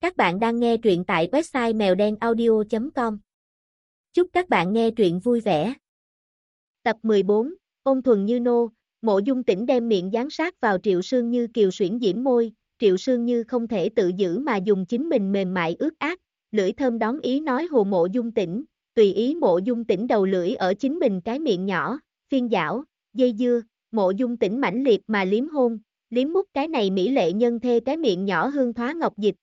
Các bạn đang nghe truyện tại website mèo đen audio.com. Chúc các bạn nghe truyện vui vẻ. Tập 14, ôn thuần như nô, mộ dung tỉnh đem miệng dán sát vào triệu sương như kiều xuyển diễm môi, triệu sương như không thể tự giữ mà dùng chính mình mềm mại ướt át, lưỡi thơm đón ý nói hồ mộ dung tỉnh, tùy ý mộ dung tỉnh đầu lưỡi ở chính mình cái miệng nhỏ, phiên dảo, dây dưa, mộ dung tỉnh mãnh liệt mà liếm hôn, liếm mút cái này mỹ lệ nhân thê cái miệng nhỏ hương thoá ngọc dịch,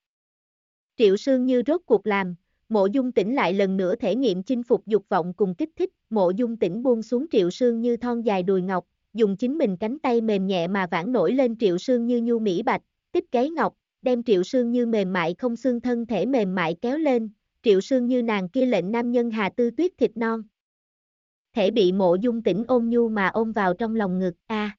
Triệu Sương Như rốt cuộc làm, mộ dung tỉnh lại lần nữa thể nghiệm chinh phục dục vọng cùng kích thích, mộ dung tỉnh buông xuống Triệu Sương Như thon dài đùi ngọc, dùng chính mình cánh tay mềm nhẹ mà vãn nổi lên Triệu Sương Như nhu mỹ bạch, tích gáy ngọc, đem Triệu Sương Như mềm mại không xương thân thể mềm mại kéo lên, Triệu Sương Như nàng kia lệnh nam nhân hà tư tuyết thịt non. Thể bị mộ dung tỉnh ôm nhu mà ôm vào trong lòng ngực, a.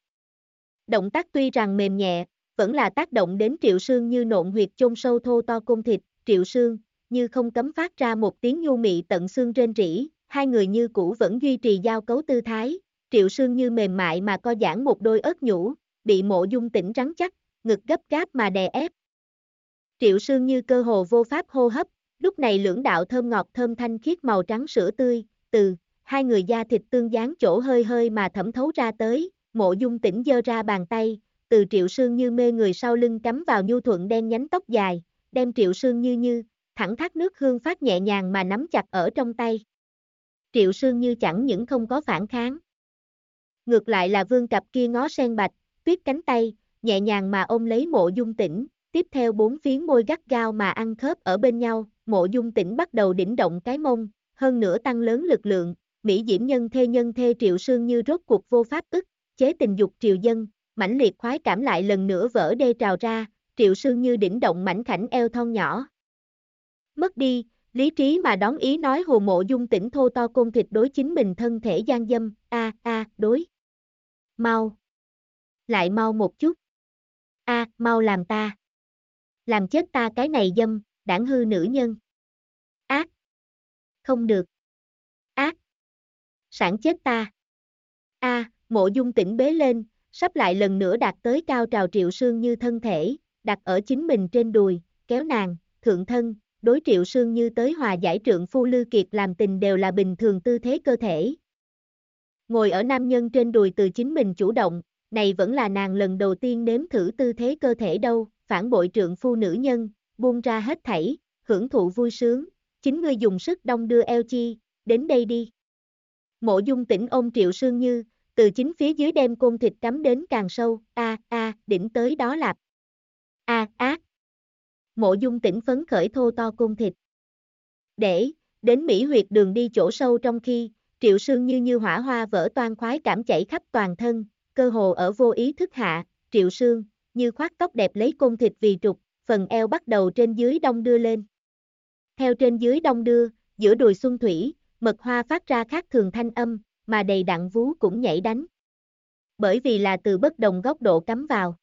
Động tác tuy rằng mềm nhẹ, vẫn là tác động đến triệu sương như nộn huyệt chôn sâu thô to cung thịt, triệu sương, như không cấm phát ra một tiếng nhu mị tận xương trên rỉ, hai người như cũ vẫn duy trì giao cấu tư thái, triệu sương như mềm mại mà co giãn một đôi ớt nhũ, bị mộ dung tỉnh rắn chắc, ngực gấp gáp mà đè ép. Triệu sương như cơ hồ vô pháp hô hấp, lúc này lưỡng đạo thơm ngọt thơm thanh khiết màu trắng sữa tươi, từ hai người da thịt tương dáng chỗ hơi hơi mà thẩm thấu ra tới, mộ dung tỉnh giơ ra bàn tay, từ triệu sương như mê người sau lưng cắm vào nhu thuận đen nhánh tóc dài, đem triệu sương như như, thẳng thác nước hương phát nhẹ nhàng mà nắm chặt ở trong tay. Triệu sương như chẳng những không có phản kháng. Ngược lại là vương cặp kia ngó sen bạch, tuyết cánh tay, nhẹ nhàng mà ôm lấy mộ dung tỉnh, tiếp theo bốn phiến môi gắt gao mà ăn khớp ở bên nhau, mộ dung tỉnh bắt đầu đỉnh động cái mông, hơn nữa tăng lớn lực lượng, Mỹ diễm nhân thê nhân thê triệu sương như rốt cuộc vô pháp ức, chế tình dục triều dân, mãnh liệt khoái cảm lại lần nữa vỡ đê trào ra, triệu sương như đỉnh động mảnh khảnh eo thon nhỏ. Mất đi, lý trí mà đón ý nói hồ mộ dung tỉnh thô to côn thịt đối chính mình thân thể gian dâm, a a đối. Mau. Lại mau một chút. a mau làm ta. Làm chết ta cái này dâm, đảng hư nữ nhân. Ác. Không được. Ác. Sản chết ta. a mộ dung tỉnh bế lên, sắp lại lần nữa đạt tới cao trào triệu sương như thân thể, đặt ở chính mình trên đùi, kéo nàng, thượng thân, đối triệu sương như tới hòa giải trượng phu lư kiệt làm tình đều là bình thường tư thế cơ thể. Ngồi ở nam nhân trên đùi từ chính mình chủ động, này vẫn là nàng lần đầu tiên nếm thử tư thế cơ thể đâu, phản bội trượng phu nữ nhân, buông ra hết thảy, hưởng thụ vui sướng, chính ngươi dùng sức đông đưa eo chi, đến đây đi. Mộ dung tỉnh ôm triệu sương như, từ chính phía dưới đem côn thịt cắm đến càng sâu, a a, đỉnh tới đó lạp. A ác. Mộ dung tỉnh phấn khởi thô to côn thịt. Để, đến Mỹ huyệt đường đi chỗ sâu trong khi, triệu sương như như hỏa hoa vỡ toan khoái cảm chảy khắp toàn thân, cơ hồ ở vô ý thức hạ, triệu sương, như khoác tóc đẹp lấy côn thịt vì trục, phần eo bắt đầu trên dưới đông đưa lên. Theo trên dưới đông đưa, giữa đùi xuân thủy, mật hoa phát ra khác thường thanh âm, mà đầy đặn vú cũng nhảy đánh. Bởi vì là từ bất đồng góc độ cắm vào.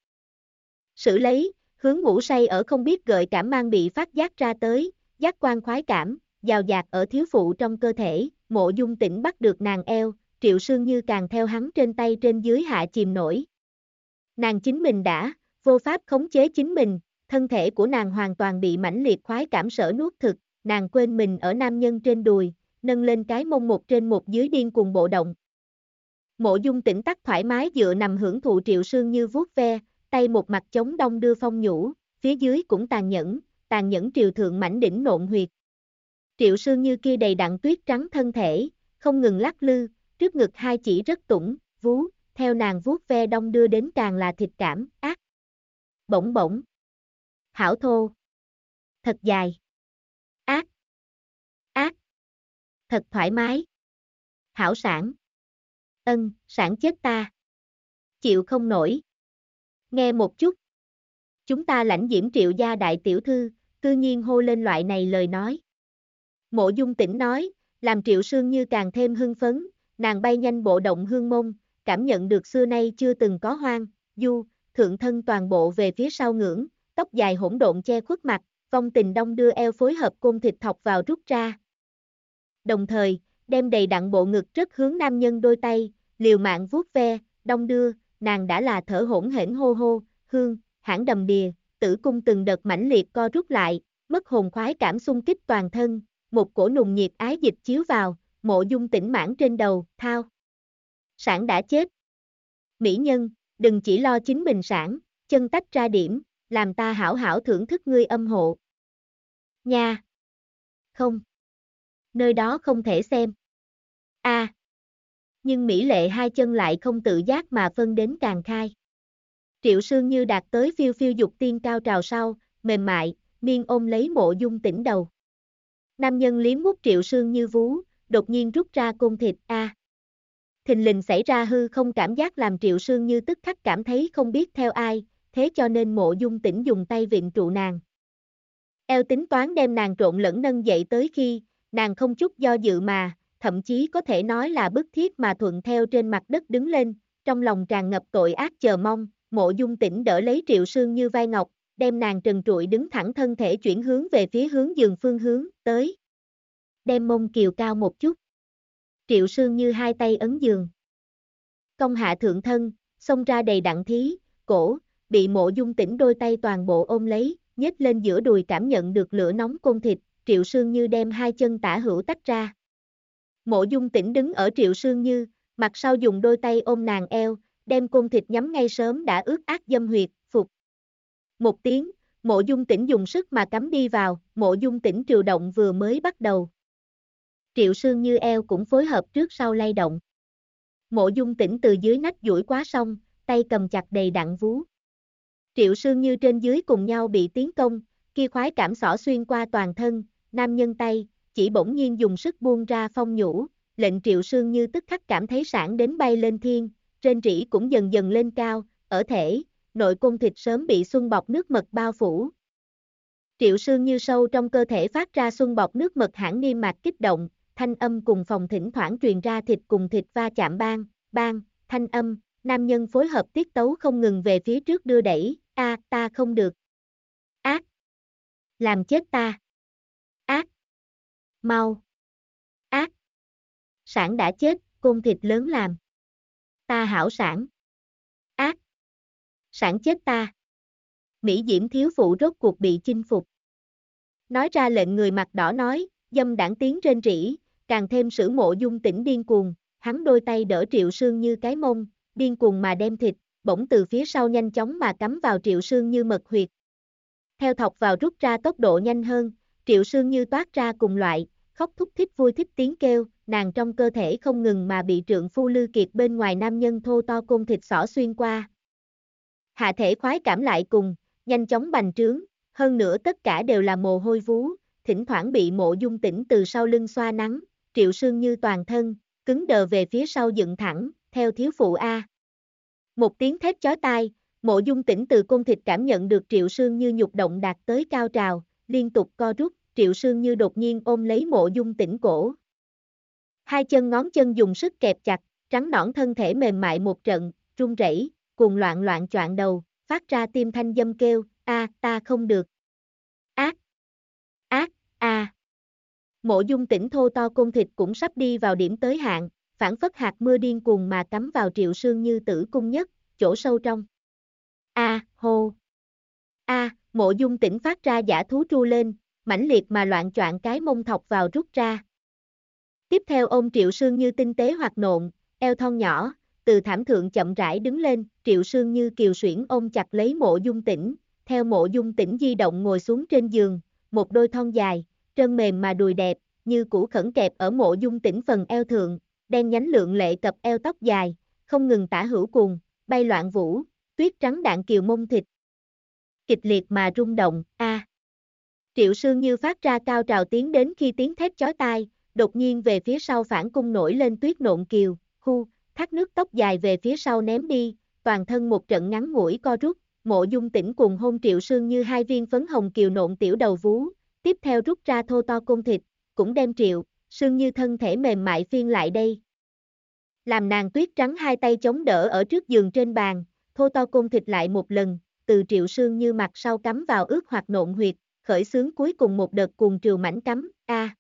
Sử lấy, hướng ngủ say ở không biết gợi cảm mang bị phát giác ra tới, giác quan khoái cảm, giàu dạt ở thiếu phụ trong cơ thể, mộ dung tỉnh bắt được nàng eo, triệu sương như càng theo hắn trên tay trên dưới hạ chìm nổi. Nàng chính mình đã, vô pháp khống chế chính mình, thân thể của nàng hoàn toàn bị mãnh liệt khoái cảm sở nuốt thực, nàng quên mình ở nam nhân trên đùi, nâng lên cái mông một trên một dưới điên cùng bộ động. Mộ dung tỉnh tắc thoải mái dựa nằm hưởng thụ triệu sương như vuốt ve, tay một mặt chống đông đưa phong nhũ, phía dưới cũng tàn nhẫn, tàn nhẫn triều thượng mảnh đỉnh nộn huyệt. Triệu sương như kia đầy đặn tuyết trắng thân thể, không ngừng lắc lư, trước ngực hai chỉ rất tủng, vú, theo nàng vuốt ve đông đưa đến càng là thịt cảm, ác. Bỗng bỗng. Hảo thô. Thật dài. Thật thoải mái. Hảo sản. Ân, sản chết ta. Chịu không nổi. Nghe một chút. Chúng ta lãnh diễm triệu gia đại tiểu thư, cư nhiên hô lên loại này lời nói. Mộ dung tỉnh nói, làm triệu sương như càng thêm hưng phấn, nàng bay nhanh bộ động hương mông, cảm nhận được xưa nay chưa từng có hoang, du, thượng thân toàn bộ về phía sau ngưỡng, tóc dài hỗn độn che khuất mặt, vong tình đông đưa eo phối hợp côn thịt thọc vào rút ra, đồng thời, đem đầy đặn bộ ngực rất hướng nam nhân đôi tay, liều mạng vuốt ve, đông đưa, nàng đã là thở hỗn hển hô hô, hương, hãng đầm đìa, tử cung từng đợt mãnh liệt co rút lại, mất hồn khoái cảm xung kích toàn thân, một cổ nùng nhiệt ái dịch chiếu vào, mộ dung tỉnh mãn trên đầu, thao. Sản đã chết. Mỹ nhân, đừng chỉ lo chính mình sản, chân tách ra điểm, làm ta hảo hảo thưởng thức ngươi âm hộ. Nha. Không. Nơi đó không thể xem. A. Nhưng Mỹ lệ hai chân lại không tự giác mà phân đến càng khai. Triệu Sương như đạt tới phiêu phiêu dục tiên cao trào sau, mềm mại, miên ôm lấy mộ dung tỉnh đầu. Nam nhân liếm mút Triệu Sương như vú, đột nhiên rút ra côn thịt A. Thình lình xảy ra hư không cảm giác làm Triệu Sương như tức khắc cảm thấy không biết theo ai, thế cho nên mộ dung tỉnh dùng tay viện trụ nàng. Eo tính toán đem nàng trộn lẫn nâng dậy tới khi, nàng không chút do dự mà, thậm chí có thể nói là bức thiết mà thuận theo trên mặt đất đứng lên, trong lòng tràn ngập tội ác chờ mong, mộ dung tỉnh đỡ lấy triệu sương như vai ngọc, đem nàng trần trụi đứng thẳng thân thể chuyển hướng về phía hướng giường phương hướng, tới. Đem mông kiều cao một chút. Triệu sương như hai tay ấn giường. Công hạ thượng thân, xông ra đầy đặn thí, cổ, bị mộ dung tỉnh đôi tay toàn bộ ôm lấy, nhếch lên giữa đùi cảm nhận được lửa nóng côn thịt, triệu sương như đem hai chân tả hữu tách ra. Mộ dung tỉnh đứng ở triệu sương như, mặt sau dùng đôi tay ôm nàng eo, đem côn thịt nhắm ngay sớm đã ướt át dâm huyệt, phục. Một tiếng, mộ dung tỉnh dùng sức mà cắm đi vào, mộ dung tỉnh triều động vừa mới bắt đầu. Triệu sương như eo cũng phối hợp trước sau lay động. Mộ dung tỉnh từ dưới nách duỗi quá xong, tay cầm chặt đầy đặn vú. Triệu sương như trên dưới cùng nhau bị tiến công, kia khoái cảm xỏ xuyên qua toàn thân, nam nhân tay, chỉ bỗng nhiên dùng sức buông ra phong nhũ, lệnh triệu sương như tức khắc cảm thấy sản đến bay lên thiên, trên rỉ cũng dần dần lên cao, ở thể, nội cung thịt sớm bị xuân bọc nước mật bao phủ. Triệu sương như sâu trong cơ thể phát ra xuân bọc nước mật hãng niêm mạc kích động, thanh âm cùng phòng thỉnh thoảng truyền ra thịt cùng thịt va chạm bang, bang, thanh âm, nam nhân phối hợp tiết tấu không ngừng về phía trước đưa đẩy, a ta không được. Ác. Làm chết ta. Mau. Ác. Sản đã chết, côn thịt lớn làm. Ta hảo sản. Ác. Sản chết ta. Mỹ Diễm thiếu phụ rốt cuộc bị chinh phục. Nói ra lệnh người mặt đỏ nói, dâm đảng tiếng trên rỉ, càng thêm sử mộ dung tỉnh điên cuồng, hắn đôi tay đỡ triệu sương như cái mông, điên cuồng mà đem thịt, bỗng từ phía sau nhanh chóng mà cắm vào triệu sương như mật huyệt. Theo thọc vào rút ra tốc độ nhanh hơn, triệu sương như toát ra cùng loại, khóc thúc thích vui thích tiếng kêu, nàng trong cơ thể không ngừng mà bị trượng phu lư kiệt bên ngoài nam nhân thô to côn thịt xỏ xuyên qua. Hạ thể khoái cảm lại cùng, nhanh chóng bành trướng, hơn nữa tất cả đều là mồ hôi vú, thỉnh thoảng bị mộ dung tỉnh từ sau lưng xoa nắng, triệu sương như toàn thân, cứng đờ về phía sau dựng thẳng, theo thiếu phụ A. Một tiếng thét chói tai, mộ dung tỉnh từ côn thịt cảm nhận được triệu sương như nhục động đạt tới cao trào, liên tục co rút, triệu sương như đột nhiên ôm lấy mộ dung tỉnh cổ. Hai chân ngón chân dùng sức kẹp chặt, trắng nõn thân thể mềm mại một trận, run rẩy, cuồng loạn loạn choạng đầu, phát ra tim thanh dâm kêu, a ta không được. Ác! Ác! a Mộ dung tỉnh thô to côn thịt cũng sắp đi vào điểm tới hạn, phản phất hạt mưa điên cuồng mà cắm vào triệu sương như tử cung nhất, chỗ sâu trong. A, hô. A, mộ dung tỉnh phát ra giả thú tru lên, mãnh liệt mà loạn choạng cái mông thọc vào rút ra. Tiếp theo ôm triệu sương như tinh tế hoạt nộn, eo thon nhỏ, từ thảm thượng chậm rãi đứng lên, triệu sương như kiều xuyển ôm chặt lấy mộ dung tỉnh, theo mộ dung tỉnh di động ngồi xuống trên giường, một đôi thon dài, trơn mềm mà đùi đẹp, như củ khẩn kẹp ở mộ dung tỉnh phần eo thượng, đen nhánh lượng lệ cập eo tóc dài, không ngừng tả hữu cuồng, bay loạn vũ, tuyết trắng đạn kiều mông thịt. Kịch liệt mà rung động, a. Triệu Sương như phát ra cao trào tiếng đến khi tiếng thét chói tai, đột nhiên về phía sau phản cung nổi lên tuyết nộn kiều, khu, thác nước tóc dài về phía sau ném đi, toàn thân một trận ngắn ngủi co rút, mộ dung tỉnh cùng hôn Triệu Sương như hai viên phấn hồng kiều nộn tiểu đầu vú, tiếp theo rút ra thô to cung thịt, cũng đem Triệu, Sương như thân thể mềm mại phiên lại đây. Làm nàng tuyết trắng hai tay chống đỡ ở trước giường trên bàn, thô to cung thịt lại một lần, từ Triệu Sương như mặt sau cắm vào ướt hoặc nộn huyệt, khởi xướng cuối cùng một đợt cuồng triều mảnh cắm, a.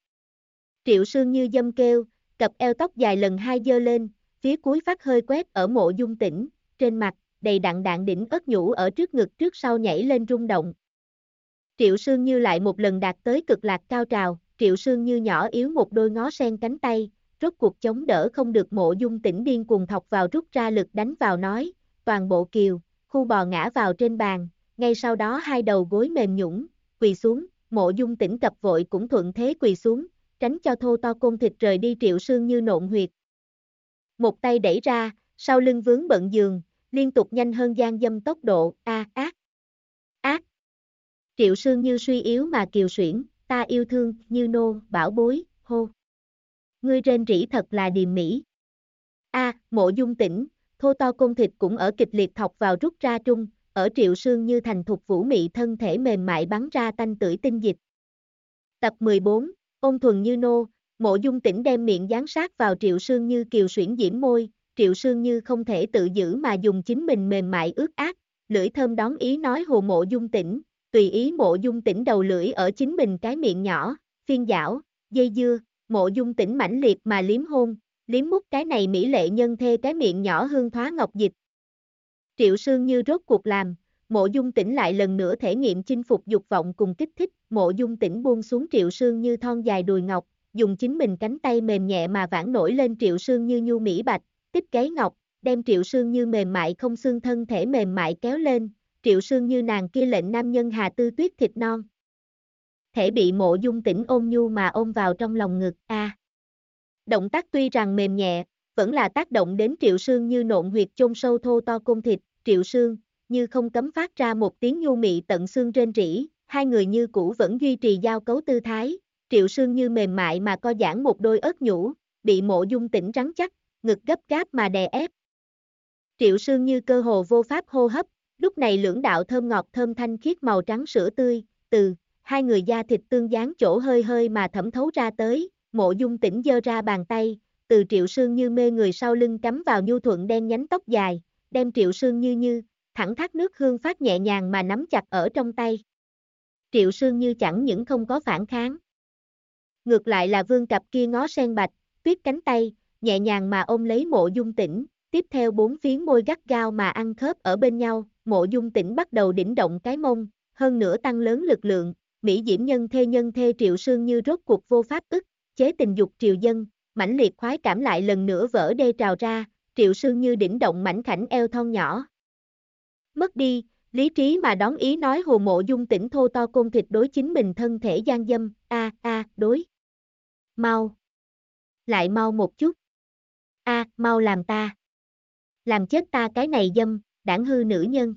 Triệu Sương như dâm kêu, cặp eo tóc dài lần hai dơ lên, phía cuối phát hơi quét ở mộ dung tỉnh, trên mặt, đầy đặn đạn đỉnh ớt nhũ ở trước ngực trước sau nhảy lên rung động. Triệu Sương Như lại một lần đạt tới cực lạc cao trào, Triệu Sương Như nhỏ yếu một đôi ngó sen cánh tay, rốt cuộc chống đỡ không được mộ dung tỉnh điên cuồng thọc vào rút ra lực đánh vào nói, toàn bộ kiều, khu bò ngã vào trên bàn, ngay sau đó hai đầu gối mềm nhũng, quỳ xuống, mộ dung tỉnh cập vội cũng thuận thế quỳ xuống, tránh cho thô to côn thịt rời đi triệu sương như nộn huyệt. Một tay đẩy ra, sau lưng vướng bận giường, liên tục nhanh hơn gian dâm tốc độ, a ác, ác. Triệu sương như suy yếu mà kiều xuyển, ta yêu thương, như nô, bảo bối, hô. Ngươi rên rỉ thật là điềm mỹ. A, mộ dung tỉnh, thô to côn thịt cũng ở kịch liệt thọc vào rút ra trung, ở triệu sương như thành thục vũ mị thân thể mềm mại bắn ra tanh tưởi tinh dịch. Tập 14, ôn thuần như nô, mộ dung tỉnh đem miệng dán sát vào triệu sương như kiều xuyển diễm môi, triệu sương như không thể tự giữ mà dùng chính mình mềm mại ướt át, lưỡi thơm đón ý nói hồ mộ dung tỉnh, tùy ý mộ dung tỉnh đầu lưỡi ở chính mình cái miệng nhỏ, phiên dảo, dây dưa, mộ dung tỉnh mãnh liệt mà liếm hôn, liếm mút cái này mỹ lệ nhân thê cái miệng nhỏ hương thoá ngọc dịch. Triệu Sương như rốt cuộc làm, mộ dung tỉnh lại lần nữa thể nghiệm chinh phục dục vọng cùng kích thích, mộ dung tỉnh buông xuống Triệu Sương như thon dài đùi ngọc, dùng chính mình cánh tay mềm nhẹ mà vãn nổi lên Triệu Sương như nhu mỹ bạch, tích gáy ngọc, đem Triệu Sương như mềm mại không xương thân thể mềm mại kéo lên, Triệu Sương như nàng kia lệnh nam nhân hà tư tuyết thịt non. Thể bị mộ dung tỉnh ôm nhu mà ôm vào trong lòng ngực, a. Động tác tuy rằng mềm nhẹ, vẫn là tác động đến triệu sương như nộn huyệt chôn sâu thô to cung thịt, triệu sương, như không cấm phát ra một tiếng nhu mị tận xương trên rỉ, hai người như cũ vẫn duy trì giao cấu tư thái, triệu sương như mềm mại mà co giãn một đôi ớt nhũ, bị mộ dung tỉnh rắn chắc, ngực gấp gáp mà đè ép. Triệu sương như cơ hồ vô pháp hô hấp, lúc này lưỡng đạo thơm ngọt thơm thanh khiết màu trắng sữa tươi, từ hai người da thịt tương dán chỗ hơi hơi mà thẩm thấu ra tới, mộ dung tỉnh dơ ra bàn tay, từ triệu sương như mê người sau lưng cắm vào nhu thuận đen nhánh tóc dài, đem triệu sương như như, thẳng thác nước hương phát nhẹ nhàng mà nắm chặt ở trong tay. Triệu sương như chẳng những không có phản kháng. Ngược lại là vương cặp kia ngó sen bạch, tuyết cánh tay, nhẹ nhàng mà ôm lấy mộ dung tỉnh, tiếp theo bốn phiến môi gắt gao mà ăn khớp ở bên nhau, mộ dung tỉnh bắt đầu đỉnh động cái mông, hơn nữa tăng lớn lực lượng, Mỹ diễm nhân thê nhân thê triệu sương như rốt cuộc vô pháp ức, chế tình dục triều dân, mãnh liệt khoái cảm lại lần nữa vỡ đê trào ra, triệu sương như đỉnh động mảnh khảnh eo thon nhỏ. Mất đi, lý trí mà đón ý nói hồ mộ dung tỉnh thô to côn thịt đối chính mình thân thể gian dâm, a a đối. Mau. Lại mau một chút. a mau làm ta. Làm chết ta cái này dâm, đảng hư nữ nhân.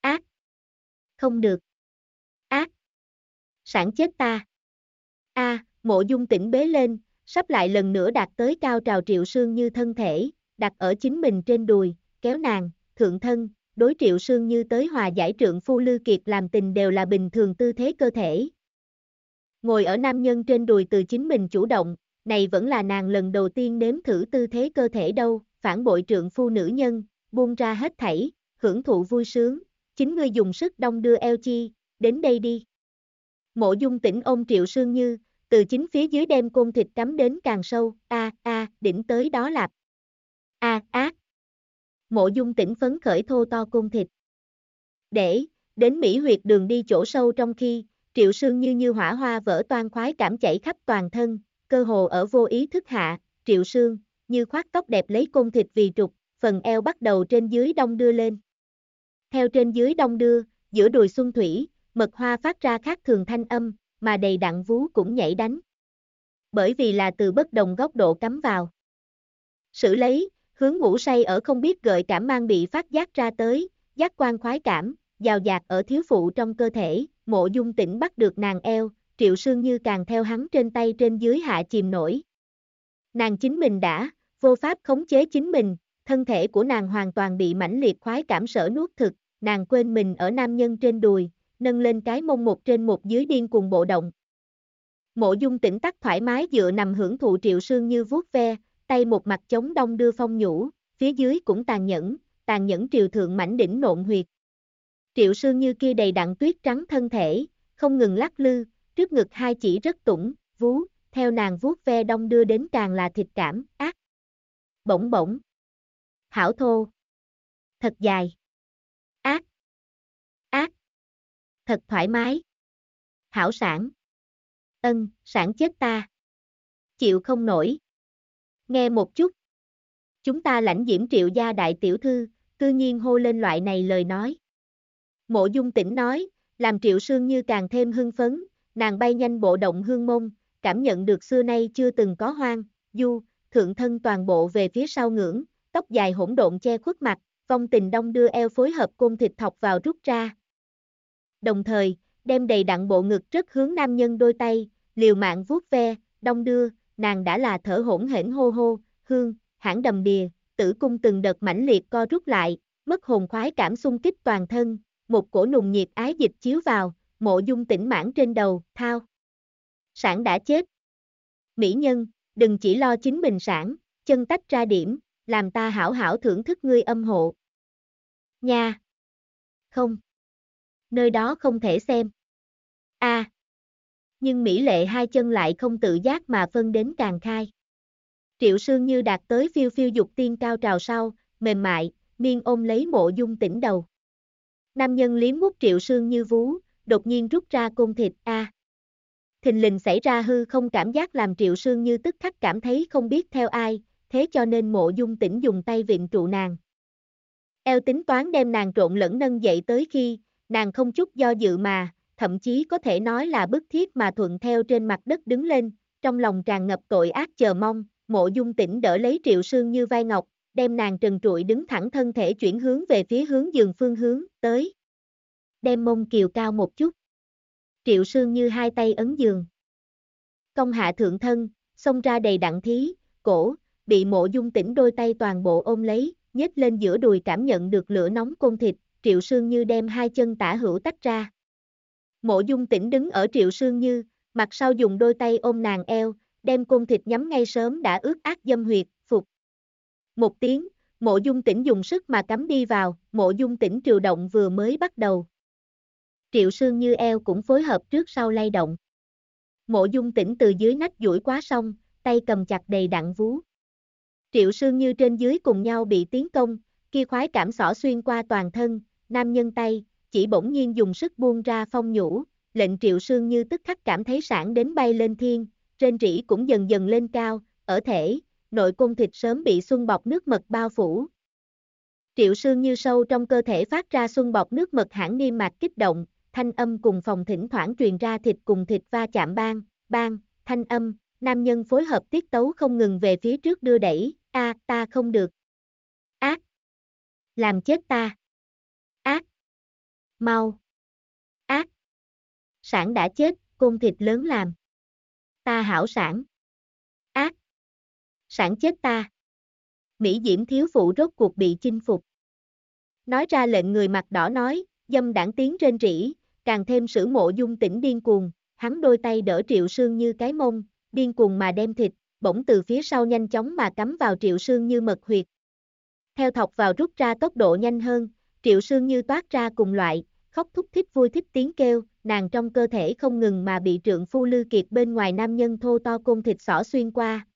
Ác. Không được. Ác. Sản chết ta. a mộ dung tỉnh bế lên, sắp lại lần nữa đạt tới cao trào triệu sương như thân thể, đặt ở chính mình trên đùi, kéo nàng, thượng thân, đối triệu sương như tới hòa giải trượng phu lư kiệt làm tình đều là bình thường tư thế cơ thể. Ngồi ở nam nhân trên đùi từ chính mình chủ động, này vẫn là nàng lần đầu tiên nếm thử tư thế cơ thể đâu, phản bội trượng phu nữ nhân, buông ra hết thảy, hưởng thụ vui sướng, chính ngươi dùng sức đông đưa eo chi, đến đây đi. Mộ dung tỉnh ôm triệu sương như, từ chính phía dưới đem côn thịt cắm đến càng sâu, a a, đỉnh tới đó lạp. A ác. Mộ dung tỉnh phấn khởi thô to côn thịt. Để, đến Mỹ huyệt đường đi chỗ sâu trong khi, triệu sương như như hỏa hoa vỡ toan khoái cảm chảy khắp toàn thân, cơ hồ ở vô ý thức hạ, triệu sương, như khoác tóc đẹp lấy côn thịt vì trục, phần eo bắt đầu trên dưới đông đưa lên. Theo trên dưới đông đưa, giữa đùi xuân thủy, mật hoa phát ra khác thường thanh âm, mà đầy đặn vú cũng nhảy đánh. Bởi vì là từ bất đồng góc độ cắm vào. Sử lấy, hướng ngủ say ở không biết gợi cảm mang bị phát giác ra tới, giác quan khoái cảm, giàu dạt ở thiếu phụ trong cơ thể, mộ dung tỉnh bắt được nàng eo, triệu sương như càng theo hắn trên tay trên dưới hạ chìm nổi. Nàng chính mình đã, vô pháp khống chế chính mình, thân thể của nàng hoàn toàn bị mãnh liệt khoái cảm sở nuốt thực, nàng quên mình ở nam nhân trên đùi, nâng lên cái mông một trên một dưới điên cùng bộ động. Mộ dung tỉnh tắc thoải mái dựa nằm hưởng thụ triệu sương như vuốt ve, tay một mặt chống đông đưa phong nhũ, phía dưới cũng tàn nhẫn, tàn nhẫn triều thượng mảnh đỉnh nộn huyệt. Triệu sương như kia đầy đặn tuyết trắng thân thể, không ngừng lắc lư, trước ngực hai chỉ rất tủng, vú, theo nàng vuốt ve đông đưa đến càng là thịt cảm, ác. Bỗng bỗng. Hảo thô. Thật dài. Thật thoải mái. hảo sản. Ân, sản chết ta. Chịu không nổi. Nghe một chút. Chúng ta lãnh diễm triệu gia đại tiểu thư, cư nhiên hô lên loại này lời nói. Mộ dung tỉnh nói, làm triệu sương như càng thêm hưng phấn, nàng bay nhanh bộ động hương mông, cảm nhận được xưa nay chưa từng có hoang, du, thượng thân toàn bộ về phía sau ngưỡng, tóc dài hỗn độn che khuất mặt, vong tình đông đưa eo phối hợp côn thịt thọc vào rút ra. Đồng thời, đem đầy đặn bộ ngực rất hướng nam nhân đôi tay, liều mạng vuốt ve, đông đưa, nàng đã là thở hỗn hển hô hô, hương, hãng đầm đìa, tử cung từng đợt mãnh liệt co rút lại, mất hồn khoái cảm xung kích toàn thân, một cổ nùng nhiệt ái dịch chiếu vào, mộ dung tỉnh mãn trên đầu, thao. Sản đã chết. Mỹ nhân, đừng chỉ lo chính mình sản, chân tách ra điểm, làm ta hảo hảo thưởng thức ngươi âm hộ. Nha. Không. Nơi đó không thể xem. A. À. Nhưng Mỹ lệ hai chân lại không tự giác mà phân đến càng khai. Triệu sương như đạt tới phiêu phiêu dục tiên cao trào sau, mềm mại, miên ôm lấy mộ dung tỉnh đầu. Nam nhân liếm mút triệu sương như vú, đột nhiên rút ra côn thịt A. Thình lình xảy ra hư không cảm giác làm triệu sương như tức khắc cảm thấy không biết theo ai, thế cho nên mộ dung tỉnh dùng tay viện trụ nàng. Eo tính toán đem nàng trộn lẫn nâng dậy tới khi, nàng không chút do dự mà, thậm chí có thể nói là bức thiết mà thuận theo trên mặt đất đứng lên, trong lòng tràn ngập tội ác chờ mong, mộ dung tỉnh đỡ lấy triệu sương như vai ngọc, đem nàng trần trụi đứng thẳng thân thể chuyển hướng về phía hướng giường phương hướng, tới. Đem mông kiều cao một chút. Triệu sương như hai tay ấn giường. Công hạ thượng thân, xông ra đầy đặn thí, cổ, bị mộ dung tỉnh đôi tay toàn bộ ôm lấy, nhếch lên giữa đùi cảm nhận được lửa nóng côn thịt, triệu sương như đem hai chân tả hữu tách ra. Mộ dung tỉnh đứng ở triệu sương như, mặt sau dùng đôi tay ôm nàng eo, đem côn thịt nhắm ngay sớm đã ướt ác dâm huyệt, phục. Một tiếng, mộ dung tỉnh dùng sức mà cắm đi vào, mộ dung tỉnh triều động vừa mới bắt đầu. Triệu sương như eo cũng phối hợp trước sau lay động. Mộ dung tỉnh từ dưới nách duỗi quá xong, tay cầm chặt đầy đặn vú. Triệu sương như trên dưới cùng nhau bị tiến công, kia khoái cảm xỏ xuyên qua toàn thân, nam nhân tay, chỉ bỗng nhiên dùng sức buông ra phong nhũ, lệnh triệu sương như tức khắc cảm thấy sản đến bay lên thiên, trên rỉ cũng dần dần lên cao, ở thể, nội cung thịt sớm bị xuân bọc nước mật bao phủ. Triệu sương như sâu trong cơ thể phát ra xuân bọc nước mật hãng niêm mạc kích động, thanh âm cùng phòng thỉnh thoảng truyền ra thịt cùng thịt va chạm bang, bang, thanh âm, nam nhân phối hợp tiết tấu không ngừng về phía trước đưa đẩy, a ta không được. Ác. Làm chết ta. Mau. Ác. Sản đã chết, côn thịt lớn làm. Ta hảo sản. Ác. Sản chết ta. Mỹ Diễm thiếu phụ rốt cuộc bị chinh phục. Nói ra lệnh người mặt đỏ nói, dâm đảng tiếng trên rỉ, càng thêm sử mộ dung tỉnh điên cuồng, hắn đôi tay đỡ triệu sương như cái mông, điên cuồng mà đem thịt, bỗng từ phía sau nhanh chóng mà cắm vào triệu sương như mật huyệt. Theo thọc vào rút ra tốc độ nhanh hơn, triệu sương như toát ra cùng loại, khóc thúc thích vui thích tiếng kêu, nàng trong cơ thể không ngừng mà bị trượng phu lư kiệt bên ngoài nam nhân thô to côn thịt xỏ xuyên qua.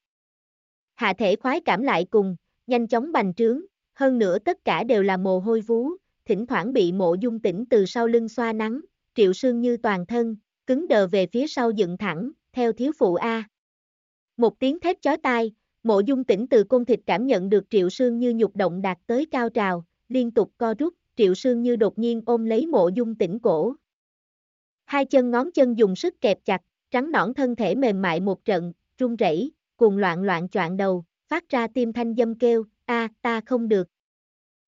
Hạ thể khoái cảm lại cùng, nhanh chóng bành trướng, hơn nữa tất cả đều là mồ hôi vú, thỉnh thoảng bị mộ dung tỉnh từ sau lưng xoa nắng, triệu sương như toàn thân, cứng đờ về phía sau dựng thẳng, theo thiếu phụ A. Một tiếng thét chói tai, mộ dung tỉnh từ côn thịt cảm nhận được triệu sương như nhục động đạt tới cao trào, liên tục co rút, triệu sương như đột nhiên ôm lấy mộ dung tỉnh cổ. Hai chân ngón chân dùng sức kẹp chặt, trắng nõn thân thể mềm mại một trận, run rẩy, cuồng loạn loạn choạng đầu, phát ra tim thanh dâm kêu, a ta không được.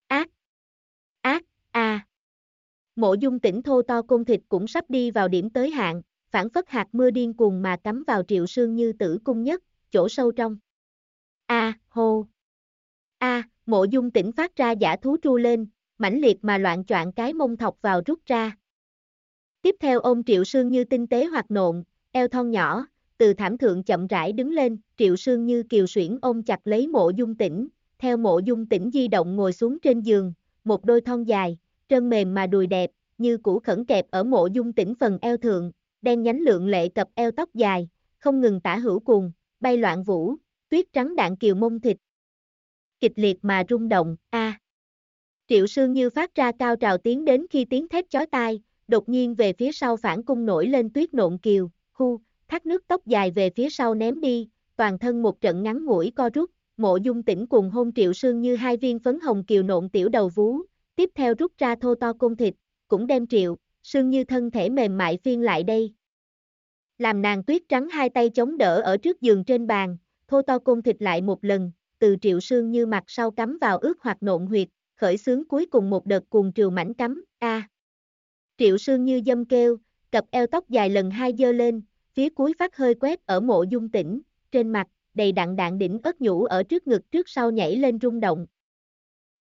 Ác! Ác! a Mộ dung tỉnh thô to côn thịt cũng sắp đi vào điểm tới hạn, phản phất hạt mưa điên cuồng mà cắm vào triệu sương như tử cung nhất, chỗ sâu trong. A, hô. A, mộ dung tỉnh phát ra giả thú tru lên, mãnh liệt mà loạn choạng cái mông thọc vào rút ra. Tiếp theo ôm triệu sương như tinh tế hoạt nộn, eo thon nhỏ, từ thảm thượng chậm rãi đứng lên, triệu sương như kiều xuyển ôm chặt lấy mộ dung tỉnh, theo mộ dung tỉnh di động ngồi xuống trên giường, một đôi thon dài, trơn mềm mà đùi đẹp, như củ khẩn kẹp ở mộ dung tỉnh phần eo thượng, đen nhánh lượng lệ tập eo tóc dài, không ngừng tả hữu cuồng, bay loạn vũ, tuyết trắng đạn kiều mông thịt. Kịch liệt mà rung động, a. Triệu Sương Như phát ra cao trào tiếng đến khi tiếng thét chói tai, đột nhiên về phía sau phản cung nổi lên tuyết nộn kiều, khu, thác nước tóc dài về phía sau ném đi, toàn thân một trận ngắn ngủi co rút, mộ dung tỉnh cùng hôn triệu sương như hai viên phấn hồng kiều nộn tiểu đầu vú, tiếp theo rút ra thô to côn thịt, cũng đem triệu, sương như thân thể mềm mại phiên lại đây. Làm nàng tuyết trắng hai tay chống đỡ ở trước giường trên bàn, thô to côn thịt lại một lần, từ triệu sương như mặt sau cắm vào ướt hoặc nộn huyệt, khởi xướng cuối cùng một đợt cuồng triều mảnh cắm, a. Triệu sương như dâm kêu, cặp eo tóc dài lần hai dơ lên, phía cuối phát hơi quét ở mộ dung tỉnh, trên mặt, đầy đặn đạn đỉnh ớt nhũ ở trước ngực trước sau nhảy lên rung động.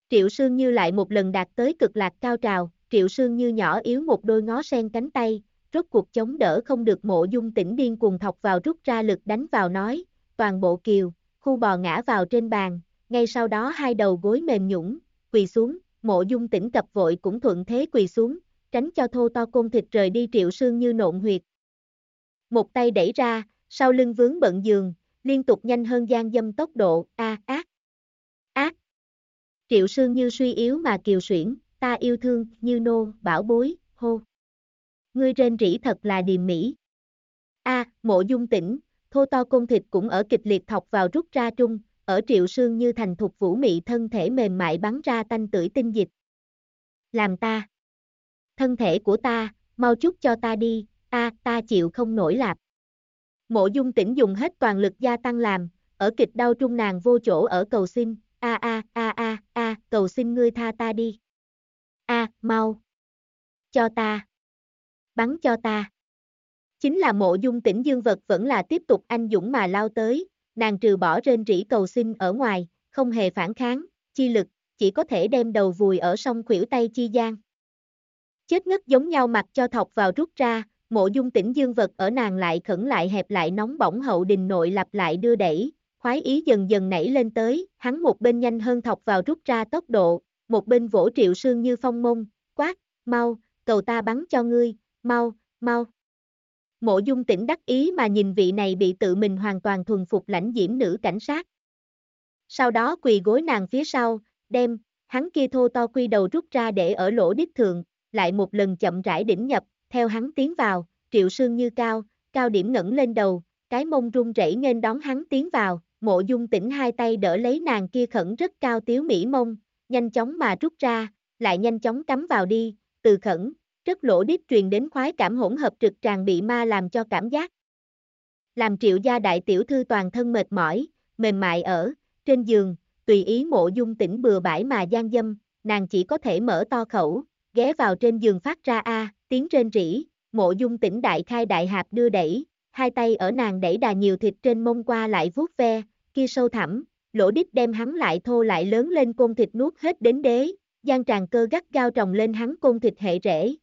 Triệu sương như lại một lần đạt tới cực lạc cao trào, triệu sương như nhỏ yếu một đôi ngó sen cánh tay, rốt cuộc chống đỡ không được mộ dung tỉnh điên cuồng thọc vào rút ra lực đánh vào nói, toàn bộ kiều, khu bò ngã vào trên bàn, ngay sau đó hai đầu gối mềm nhũng, quỳ xuống, mộ dung tỉnh cập vội cũng thuận thế quỳ xuống, tránh cho thô to côn thịt rời đi triệu sương như nộn huyệt. Một tay đẩy ra, sau lưng vướng bận giường, liên tục nhanh hơn gian dâm tốc độ, a ác, ác. Triệu sương như suy yếu mà kiều xuyển, ta yêu thương, như nô, bảo bối, hô. Ngươi rên rỉ thật là điềm mỹ. A, mộ dung tỉnh, thô to côn thịt cũng ở kịch liệt thọc vào rút ra trung, ở triệu sương như thành thục vũ mị thân thể mềm mại bắn ra tanh tưởi tinh dịch. Làm ta. Thân thể của ta, mau chút cho ta đi, ta ta chịu không nổi lạp. Mộ dung tỉnh dùng hết toàn lực gia tăng làm, ở kịch đau trung nàng vô chỗ ở cầu xin, a a a a a, cầu xin ngươi tha ta đi. A, mau. Cho ta. Bắn cho ta. Chính là mộ dung tỉnh dương vật vẫn là tiếp tục anh dũng mà lao tới, nàng trừ bỏ rên rỉ cầu xin ở ngoài, không hề phản kháng, chi lực, chỉ có thể đem đầu vùi ở sông khuỷu tay chi gian. Chết ngất giống nhau mặt cho thọc vào rút ra, mộ dung tỉnh dương vật ở nàng lại khẩn lại hẹp lại nóng bỏng hậu đình nội lặp lại đưa đẩy, khoái ý dần dần nảy lên tới, hắn một bên nhanh hơn thọc vào rút ra tốc độ, một bên vỗ triệu sương như phong mông, quát, mau, cầu ta bắn cho ngươi, mau, mau. Mộ dung tỉnh đắc ý mà nhìn vị này bị tự mình hoàn toàn thuần phục lãnh diễm nữ cảnh sát. Sau đó quỳ gối nàng phía sau, đem, hắn kia thô to quy đầu rút ra để ở lỗ đít thường, lại một lần chậm rãi đỉnh nhập, theo hắn tiến vào, triệu sương như cao, cao điểm ngẩng lên đầu, cái mông rung rẩy nên đón hắn tiến vào, mộ dung tỉnh hai tay đỡ lấy nàng kia khẩn rất cao tiếu mỹ mông, nhanh chóng mà rút ra, lại nhanh chóng cắm vào đi, từ khẩn, rất lỗ đít truyền đến khoái cảm hỗn hợp trực tràn bị ma làm cho cảm giác. Làm triệu gia đại tiểu thư toàn thân mệt mỏi, mềm mại ở, trên giường, tùy ý mộ dung tỉnh bừa bãi mà gian dâm, nàng chỉ có thể mở to khẩu, ghé vào trên giường phát ra a tiếng trên rỉ, mộ dung tỉnh đại khai đại hạp đưa đẩy, hai tay ở nàng đẩy đà nhiều thịt trên mông qua lại vuốt ve, kia sâu thẳm, lỗ đít đem hắn lại thô lại lớn lên côn thịt nuốt hết đến đế, gian tràn cơ gắt gao trồng lên hắn côn thịt hệ rễ.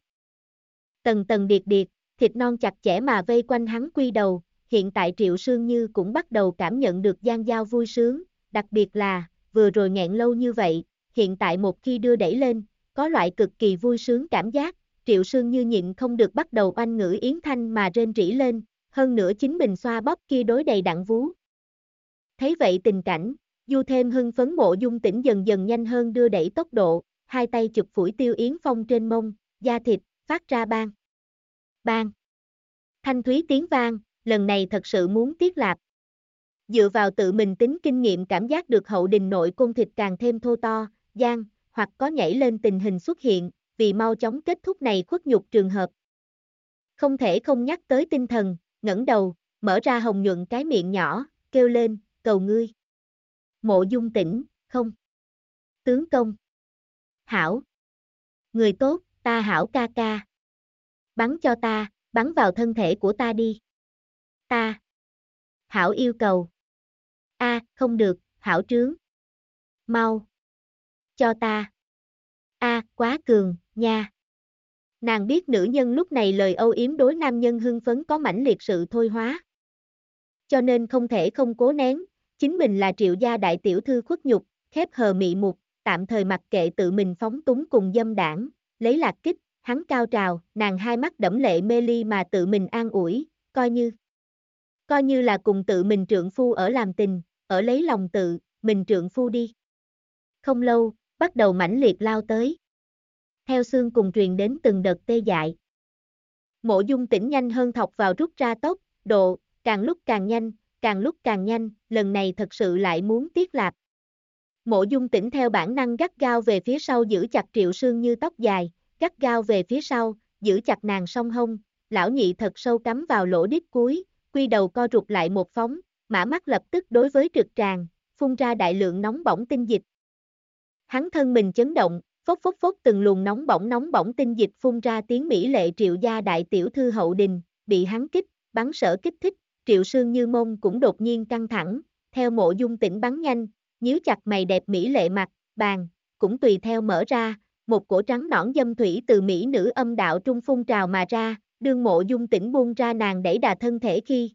Tầng tầng điệt điệt, thịt non chặt chẽ mà vây quanh hắn quy đầu, hiện tại Triệu Sương Như cũng bắt đầu cảm nhận được gian giao vui sướng, đặc biệt là, vừa rồi nghẹn lâu như vậy, hiện tại một khi đưa đẩy lên, có loại cực kỳ vui sướng cảm giác, Triệu Sương Như nhịn không được bắt đầu oanh ngữ yến thanh mà rên rỉ lên, hơn nữa chính mình xoa bóp kia đối đầy đặn vú. Thấy vậy tình cảnh, du thêm hưng phấn mộ dung tỉnh dần dần nhanh hơn đưa đẩy tốc độ, hai tay chụp phủi tiêu yến phong trên mông, da thịt, phát ra bang. Bang. Thanh thúy tiếng vang, lần này thật sự muốn tiết lạp. Dựa vào tự mình tính kinh nghiệm cảm giác được hậu đình nội cung thịt càng thêm thô to, gian, hoặc có nhảy lên tình hình xuất hiện, vì mau chóng kết thúc này khuất nhục trường hợp. Không thể không nhắc tới tinh thần, ngẩng đầu, mở ra hồng nhuận cái miệng nhỏ, kêu lên, cầu ngươi. Mộ dung tỉnh, không. Tướng công. Hảo. Người tốt, ta hảo ca ca. Bắn cho ta, bắn vào thân thể của ta đi. Ta. Hảo yêu cầu. A, không được, hảo trướng. Mau. Cho ta. A, quá cường, nha. Nàng biết nữ nhân lúc này lời âu yếm đối nam nhân hưng phấn có mãnh liệt sự thôi hóa. Cho nên không thể không cố nén, chính mình là triệu gia đại tiểu thư khuất nhục, khép hờ mị mục, tạm thời mặc kệ tự mình phóng túng cùng dâm đảng, lấy lạc kích, hắn cao trào, nàng hai mắt đẫm lệ mê ly mà tự mình an ủi, coi như, coi như là cùng tự mình trượng phu ở làm tình, ở lấy lòng tự, mình trượng phu đi. Không lâu, bắt đầu mãnh liệt lao tới. Theo xương cùng truyền đến từng đợt tê dại, Mộ dung tỉnh nhanh hơn thọc vào rút ra tốc, độ, càng lúc càng nhanh, càng lúc càng nhanh, lần này thật sự lại muốn tiết lạp. Mộ dung tỉnh theo bản năng gắt gao về phía sau giữ chặt triệu sương như tóc dài, gắt gao về phía sau, giữ chặt nàng song hông, lão nhị thật sâu cắm vào lỗ đít cuối, quy đầu co rụt lại một phóng, mã mắt lập tức đối với trực tràng, phun ra đại lượng nóng bỏng tinh dịch. Hắn thân mình chấn động, phốc phốc phốc từng luồng nóng bỏng nóng bỏng tinh dịch phun ra tiếng mỹ lệ triệu gia đại tiểu thư hậu đình, bị hắn kích, bắn sở kích thích, triệu sương như mông cũng đột nhiên căng thẳng, theo mộ dung tỉnh bắn nhanh, nhíu chặt mày đẹp mỹ lệ mặt, bàn, cũng tùy theo mở ra, một cổ trắng nõn dâm thủy từ mỹ nữ âm đạo trung phun trào mà ra, đương mộ dung tỉnh buông ra nàng đẩy đà thân thể khi.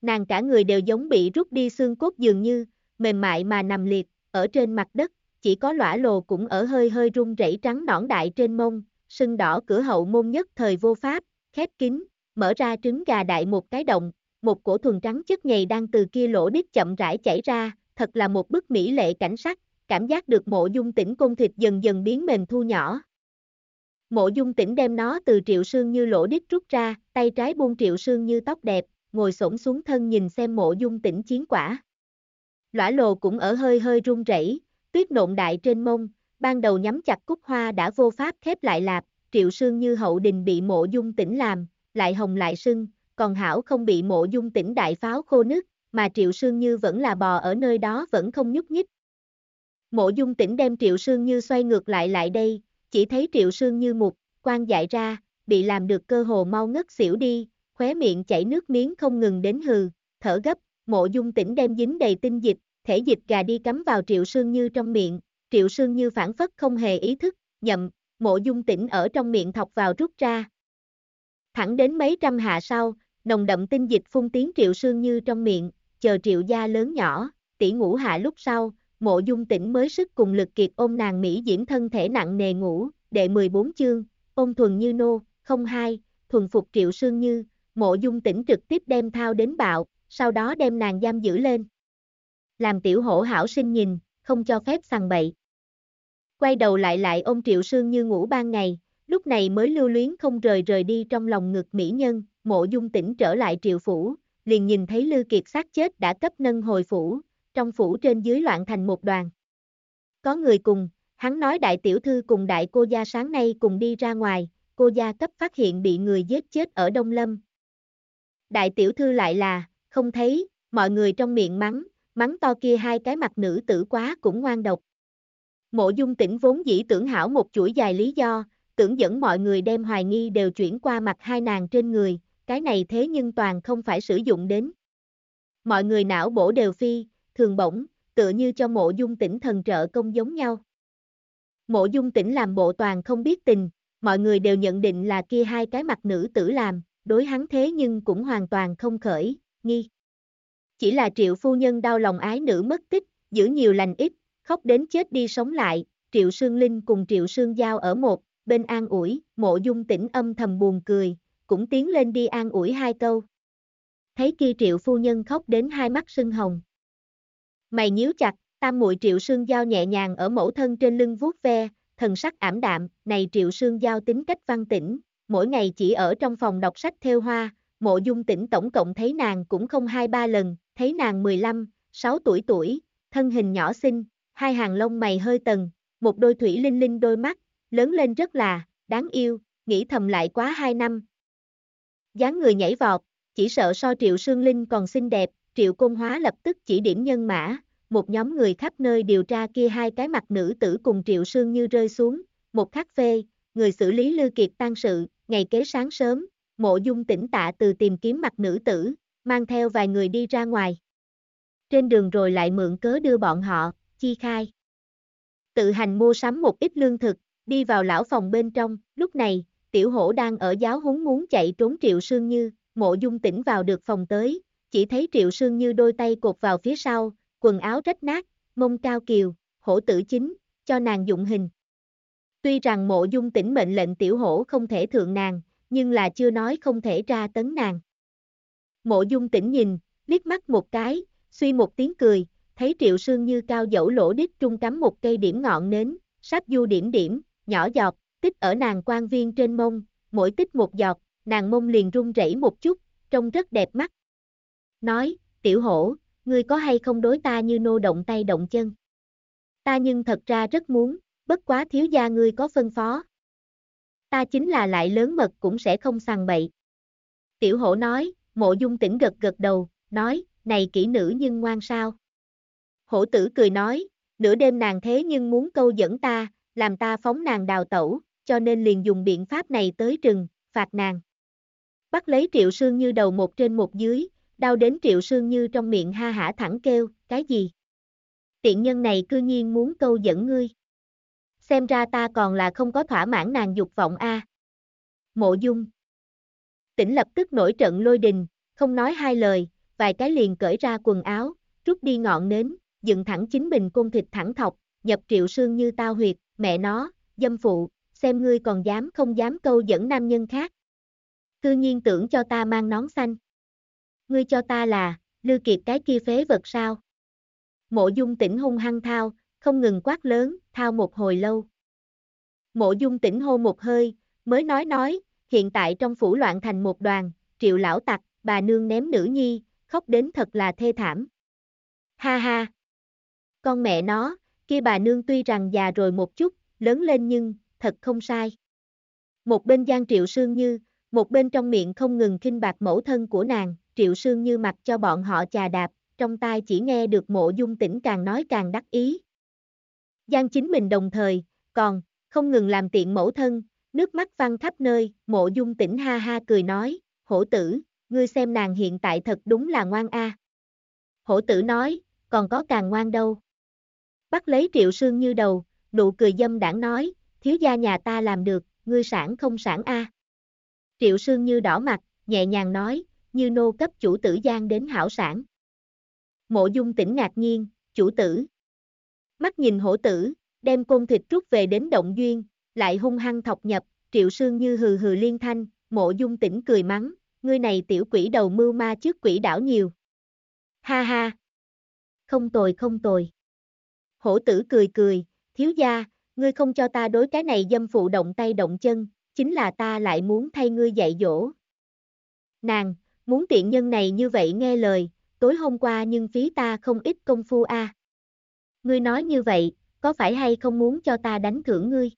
Nàng cả người đều giống bị rút đi xương cốt dường như, mềm mại mà nằm liệt, ở trên mặt đất, chỉ có lõa lồ cũng ở hơi hơi rung rẩy trắng nõn đại trên mông, sưng đỏ cửa hậu môn nhất thời vô pháp, khép kín, mở ra trứng gà đại một cái động, một cổ thuần trắng chất nhầy đang từ kia lỗ đít chậm rãi chảy ra, thật là một bức mỹ lệ cảnh sắc, cảm giác được mộ dung tỉnh côn thịt dần dần biến mềm thu nhỏ. Mộ dung tỉnh đem nó từ triệu sương như lỗ đít rút ra, tay trái buông triệu sương như tóc đẹp, ngồi xổm xuống thân nhìn xem mộ dung tỉnh chiến quả. Lõa lồ cũng ở hơi hơi run rẩy, tuyết nộn đại trên mông, ban đầu nhắm chặt cúc hoa đã vô pháp khép lại lạp, triệu sương như hậu đình bị mộ dung tỉnh làm, lại hồng lại sưng, còn hảo không bị mộ dung tỉnh đại pháo khô nứt, mà triệu sương như vẫn là bò ở nơi đó vẫn không nhúc nhích. Mộ dung tỉnh đem triệu sương như xoay ngược lại lại đây, chỉ thấy triệu sương như mục, quan dại ra, bị làm được cơ hồ mau ngất xỉu đi, khóe miệng chảy nước miếng không ngừng đến hừ, thở gấp, mộ dung tỉnh đem dính đầy tinh dịch, thể dịch gà đi cắm vào triệu sương như trong miệng, triệu sương như phản phất không hề ý thức, nhậm, mộ dung tỉnh ở trong miệng thọc vào rút ra. Thẳng đến mấy trăm hạ sau, nồng đậm tinh dịch phun tiếng triệu sương như trong miệng, chờ triệu gia lớn nhỏ, tỷ ngủ hạ lúc sau, mộ dung tỉnh mới sức cùng lực kiệt ôm nàng Mỹ diễm thân thể nặng nề ngủ, đệ 14 chương, ôm thuần như nô, không hai, thuần phục triệu sương như, mộ dung tỉnh trực tiếp đem thao đến bạo, sau đó đem nàng giam giữ lên. Làm tiểu hổ hảo sinh nhìn, không cho phép sằng bậy. Quay đầu lại lại ôm triệu sương như ngủ ban ngày, lúc này mới lưu luyến không rời rời đi trong lòng ngực mỹ nhân, mộ dung tỉnh trở lại triệu phủ, liền nhìn thấy Lư Kiệt xác chết đã cấp nâng hồi phủ, trong phủ trên dưới loạn thành một đoàn. Có người cùng, hắn nói đại tiểu thư cùng đại cô gia sáng nay cùng đi ra ngoài, cô gia cấp phát hiện bị người giết chết ở Đông Lâm. Đại tiểu thư lại là, không thấy, mọi người trong miệng mắng, mắng to kia hai cái mặt nữ tử quá cũng ngoan độc. Mộ dung tỉnh vốn dĩ tưởng hảo một chuỗi dài lý do, tưởng dẫn mọi người đem hoài nghi đều chuyển qua mặt hai nàng trên người, cái này thế nhưng toàn không phải sử dụng đến. Mọi người não bổ đều phi, thường bổng, tựa như cho mộ dung tỉnh thần trợ công giống nhau. Mộ dung tỉnh làm bộ toàn không biết tình, mọi người đều nhận định là kia hai cái mặt nữ tử làm, đối hắn thế nhưng cũng hoàn toàn không khởi, nghi. Chỉ là triệu phu nhân đau lòng ái nữ mất tích, giữ nhiều lành ít, khóc đến chết đi sống lại, triệu sương linh cùng triệu sương giao ở một, bên an ủi, mộ dung tỉnh âm thầm buồn cười, cũng tiến lên đi an ủi hai câu. Thấy kia triệu phu nhân khóc đến hai mắt sưng hồng. Mày nhíu chặt, tam muội triệu sương giao nhẹ nhàng ở mẫu thân trên lưng vuốt ve, thần sắc ảm đạm, này triệu sương giao tính cách văn tĩnh, mỗi ngày chỉ ở trong phòng đọc sách theo hoa, mộ dung tỉnh tổng cộng thấy nàng cũng không hai ba lần, thấy nàng 15, 6 tuổi tuổi, thân hình nhỏ xinh, hai hàng lông mày hơi tầng, một đôi thủy linh linh đôi mắt, lớn lên rất là, đáng yêu, nghĩ thầm lại quá hai năm dáng người nhảy vọt, chỉ sợ so triệu sương linh còn xinh đẹp, triệu công hóa lập tức chỉ điểm nhân mã, một nhóm người khắp nơi điều tra kia hai cái mặt nữ tử cùng triệu sương như rơi xuống, một khắc phê, người xử lý Lư Kiệt tan sự, ngày kế sáng sớm, mộ dung tỉnh tạ từ tìm kiếm mặt nữ tử, mang theo vài người đi ra ngoài. Trên đường rồi lại mượn cớ đưa bọn họ, chi khai. Tự hành mua sắm một ít lương thực, đi vào lão phòng bên trong, lúc này, tiểu hổ đang ở giáo húng muốn chạy trốn triệu sương như, mộ dung tỉnh vào được phòng tới, chỉ thấy triệu sương như đôi tay cột vào phía sau, quần áo rách nát, mông cao kiều, hổ tử chính, cho nàng dụng hình. Tuy rằng mộ dung tỉnh mệnh lệnh tiểu hổ không thể thượng nàng, nhưng là chưa nói không thể ra tấn nàng. Mộ dung tỉnh nhìn, liếc mắt một cái, suy một tiếng cười, thấy triệu sương như cao dẫu lỗ đít trung cắm một cây điểm ngọn nến, sắp du điểm điểm, nhỏ giọt, tích ở nàng quan viên trên mông, mỗi tích một giọt, nàng mông liền run rẩy một chút, trông rất đẹp mắt. Nói, tiểu hổ, ngươi có hay không đối ta như nô động tay động chân? Ta nhưng thật ra rất muốn, bất quá thiếu gia ngươi có phân phó. Ta chính là lại lớn mật cũng sẽ không sằng bậy. Tiểu hổ nói, mộ dung tỉnh gật gật đầu, nói, này kỹ nữ nhưng ngoan sao. Hổ tử cười nói, nửa đêm nàng thế nhưng muốn câu dẫn ta, làm ta phóng nàng đào tẩu, cho nên liền dùng biện pháp này tới trừng, phạt nàng. Bắt lấy triệu sương như đầu một trên một dưới, đau đến triệu sương như trong miệng ha hả thẳng kêu, cái gì? Tiện nhân này cư nhiên muốn câu dẫn ngươi. Xem ra ta còn là không có thỏa mãn nàng dục vọng a. Mộ dung. Tỉnh lập tức nổi trận lôi đình, không nói hai lời, vài cái liền cởi ra quần áo, rút đi ngọn nến, dựng thẳng chính mình côn thịt thẳng thọc, nhập triệu sương như tao huyệt, mẹ nó, dâm phụ, xem ngươi còn dám không dám câu dẫn nam nhân khác. Cư nhiên tưởng cho ta mang nón xanh. Ngươi cho ta là, lưu kiệt cái kia phế vật sao? Mộ dung tỉnh hung hăng thao, không ngừng quát lớn, thao một hồi lâu. Mộ dung tỉnh hô một hơi, mới nói nói, hiện tại trong phủ loạn thành một đoàn, triệu lão tặc, bà nương ném nữ nhi, khóc đến thật là thê thảm. Ha ha! Con mẹ nó, kia bà nương tuy rằng già rồi một chút, lớn lên nhưng, thật không sai. Một bên Giang Triệu Sương Như, một bên trong miệng không ngừng khinh bạc mẫu thân của nàng, Triệu Sương Như mặc cho bọn họ chà đạp, trong tai chỉ nghe được mộ dung tỉnh càng nói càng đắc ý. Giang chính mình đồng thời, còn, không ngừng làm tiện mẫu thân, nước mắt văng khắp nơi, mộ dung tỉnh ha ha cười nói, hổ tử, ngươi xem nàng hiện tại thật đúng là ngoan a. Hổ tử nói, còn có càng ngoan đâu. Bắt lấy triệu sương như đầu, nụ cười dâm đảng nói, thiếu gia nhà ta làm được, ngươi sản không sản a. Triệu sương như đỏ mặt, nhẹ nhàng nói, như nô cấp chủ tử giang đến hảo sản. Mộ dung tỉnh ngạc nhiên, chủ tử. Mắt nhìn hổ tử, đem côn thịt rút về đến động duyên, lại hung hăng thọc nhập, triệu sương như hừ hừ liên thanh, mộ dung tỉnh cười mắng, ngươi này tiểu quỷ đầu mưu ma trước quỷ đảo nhiều. Ha ha. Không tồi không tồi. Hổ tử cười cười, thiếu gia, ngươi không cho ta đối cái này dâm phụ động tay động chân, chính là ta lại muốn thay ngươi dạy dỗ. Nàng, muốn tiện nhân này như vậy nghe lời, tối hôm qua nhưng phí ta không ít công phu a. Ngươi nói như vậy, có phải hay không muốn cho ta đánh thưởng ngươi?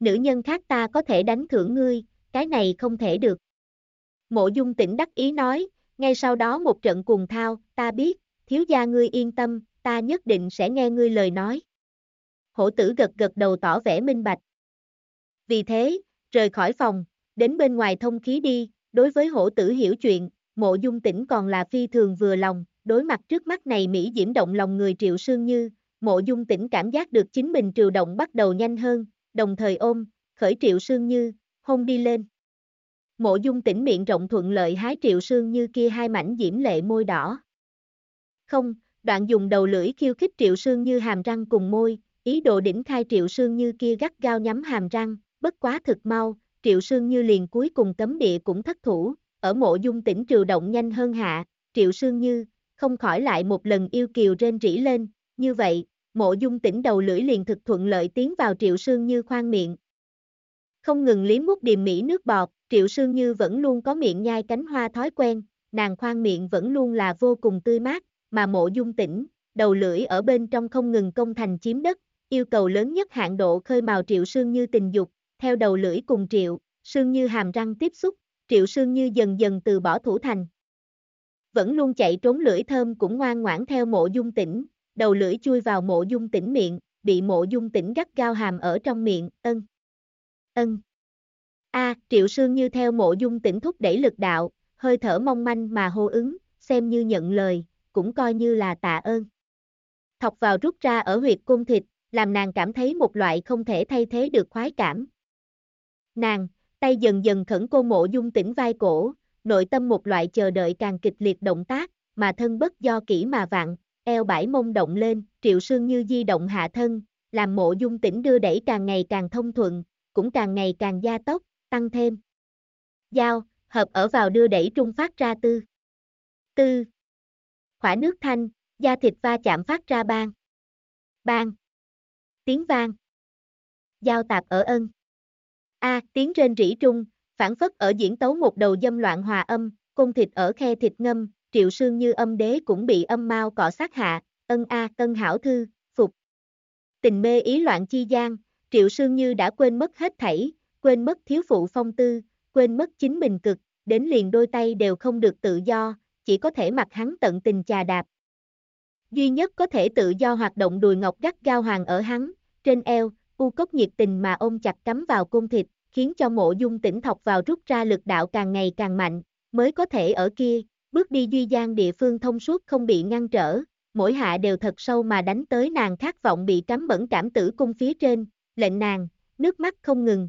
Nữ nhân khác ta có thể đánh thưởng ngươi, cái này không thể được. Mộ dung tỉnh đắc ý nói, ngay sau đó một trận cùng thao, ta biết, thiếu gia ngươi yên tâm, ta nhất định sẽ nghe ngươi lời nói. Hổ tử gật gật đầu tỏ vẻ minh bạch. Vì thế, rời khỏi phòng, đến bên ngoài thông khí đi, đối với hổ tử hiểu chuyện, mộ dung tỉnh còn là phi thường vừa lòng, đối mặt trước mắt này Mỹ diễm động lòng người triệu sương như, mộ dung tỉnh cảm giác được chính mình triều động bắt đầu nhanh hơn, đồng thời ôm, khởi triệu sương như, hôn đi lên. Mộ dung tỉnh miệng rộng thuận lợi hái triệu sương như kia hai mảnh diễm lệ môi đỏ. Không, đoạn dùng đầu lưỡi khiêu khích triệu sương như hàm răng cùng môi, ý đồ đỉnh khai triệu sương như kia gắt gao nhắm hàm răng, bất quá thực mau, triệu sương như liền cuối cùng cấm địa cũng thất thủ, ở mộ dung tỉnh triều động nhanh hơn hạ, triệu sương như, không khỏi lại một lần yêu kiều rên rỉ lên, như vậy, mộ dung tỉnh đầu lưỡi liền thực thuận lợi tiến vào triệu sương như khoan miệng. Không ngừng liếm mút điềm mỹ nước bọt, triệu sương như vẫn luôn có miệng nhai cánh hoa thói quen, nàng khoan miệng vẫn luôn là vô cùng tươi mát, mà mộ dung tỉnh, đầu lưỡi ở bên trong không ngừng công thành chiếm đất, yêu cầu lớn nhất hạn độ khơi mào triệu sương như tình dục, theo đầu lưỡi cùng triệu, sương như hàm răng tiếp xúc, triệu sương như dần dần từ bỏ thủ thành. Vẫn luôn chạy trốn lưỡi thơm cũng ngoan ngoãn theo mộ dung tỉnh, đầu lưỡi chui vào mộ dung tỉnh miệng, bị mộ dung tỉnh gắt gao hàm ở trong miệng, ân. Ân. A, triệu sương như theo mộ dung tỉnh thúc đẩy lực đạo, hơi thở mong manh mà hô ứng, xem như nhận lời, cũng coi như là tạ ơn. Thọc vào rút ra ở huyệt cung thịt, làm nàng cảm thấy một loại không thể thay thế được khoái cảm. Nàng, tay dần dần khẩn cô mộ dung tỉnh vai cổ, nội tâm một loại chờ đợi càng kịch liệt động tác, mà thân bất do kỹ mà vặn, eo bãi mông động lên, triệu sương như di động hạ thân, làm mộ dung tỉnh đưa đẩy càng ngày càng thông thuận, cũng càng ngày càng gia tốc, tăng thêm. Giao, hợp ở vào đưa đẩy trung phát ra tư. Tư. Khỏa nước thanh, da thịt va chạm phát ra bang. Bang. Tiếng vang. Giao tạp ở ân. A, tiếng trên rỉ trung, Phản phất ở diễn tấu một đầu dâm loạn hòa âm, cung thịt ở khe thịt ngâm, triệu sương như âm đế cũng bị âm mau cọ sát hạ, ân a à, tân hảo thư, phục. Tình mê ý loạn chi gian, triệu sương như đã quên mất hết thảy, quên mất thiếu phụ phong tư, quên mất chính mình cực, đến liền đôi tay đều không được tự do, chỉ có thể mặc hắn tận tình chà đạp. Duy nhất có thể tự do hoạt động đùi ngọc gắt gao hoàng ở hắn, trên eo, u cốc nhiệt tình mà ôm chặt cắm vào cung thịt, khiến cho mộ dung tỉnh thọc vào rút ra lực đạo càng ngày càng mạnh, mới có thể ở kia, bước đi duy gian địa phương thông suốt không bị ngăn trở, mỗi hạ đều thật sâu mà đánh tới nàng khát vọng bị cắm bẩn cảm tử cung phía trên, lệnh nàng, nước mắt không ngừng.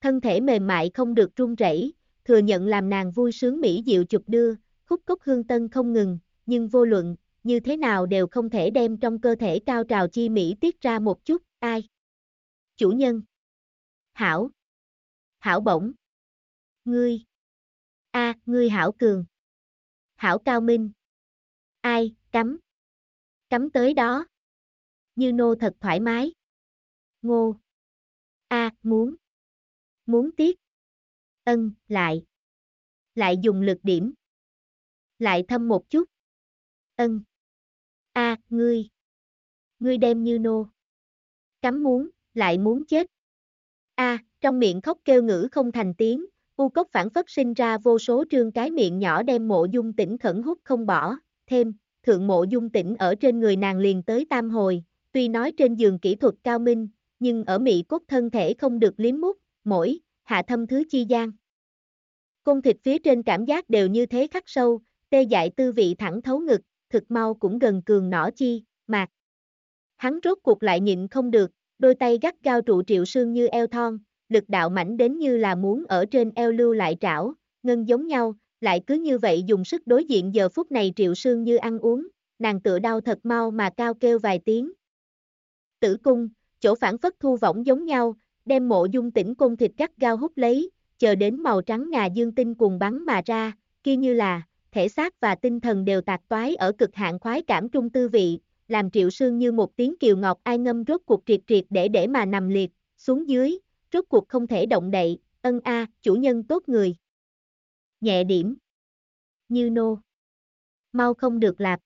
Thân thể mềm mại không được run rẩy, thừa nhận làm nàng vui sướng mỹ diệu chụp đưa, khúc cốc hương tân không ngừng, nhưng vô luận, như thế nào đều không thể đem trong cơ thể cao trào chi mỹ tiết ra một chút, ai? Chủ nhân. Hảo. Hảo bổng. Ngươi. A, ngươi hảo cường. Hảo cao minh. Ai, cắm. Cắm tới đó. Như nô thật thoải mái. Ngô. A, muốn. Muốn tiếc. Ân, lại. Lại dùng lực điểm. Lại thâm một chút. Ân. A, ngươi. Ngươi đem như nô. Cắm muốn, lại muốn chết. A, trong miệng khóc kêu ngữ không thành tiếng, u cốc phản phất sinh ra vô số trương cái miệng nhỏ đem mộ dung tỉnh khẩn hút không bỏ, thêm, thượng mộ dung tỉnh ở trên người nàng liền tới tam hồi, tuy nói trên giường kỹ thuật cao minh, nhưng ở Mỹ cốt thân thể không được liếm mút, mỗi, hạ thâm thứ chi gian. Cung thịt phía trên cảm giác đều như thế khắc sâu, tê dại tư vị thẳng thấu ngực, thực mau cũng gần cường nỏ chi, mạc. Hắn rốt cuộc lại nhịn không được, đôi tay gắt gao trụ triệu sương như eo thon, lực đạo mảnh đến như là muốn ở trên eo lưu lại trảo, ngân giống nhau, lại cứ như vậy dùng sức đối diện giờ phút này triệu sương như ăn uống, nàng tựa đau thật mau mà cao kêu vài tiếng. Tử cung, chỗ phản phất thu võng giống nhau, đem mộ dung tỉnh cung thịt gắt gao hút lấy, chờ đến màu trắng ngà dương tinh cùng bắn mà ra, kia như là, thể xác và tinh thần đều tạc toái ở cực hạn khoái cảm trung tư vị, làm triệu sương như một tiếng kiều ngọt ai ngâm rốt cuộc triệt triệt để để mà nằm liệt, xuống dưới, rốt cuộc không thể động đậy, ân a, chủ nhân tốt người. Nhẹ điểm. Như nô. Mau không được lạp.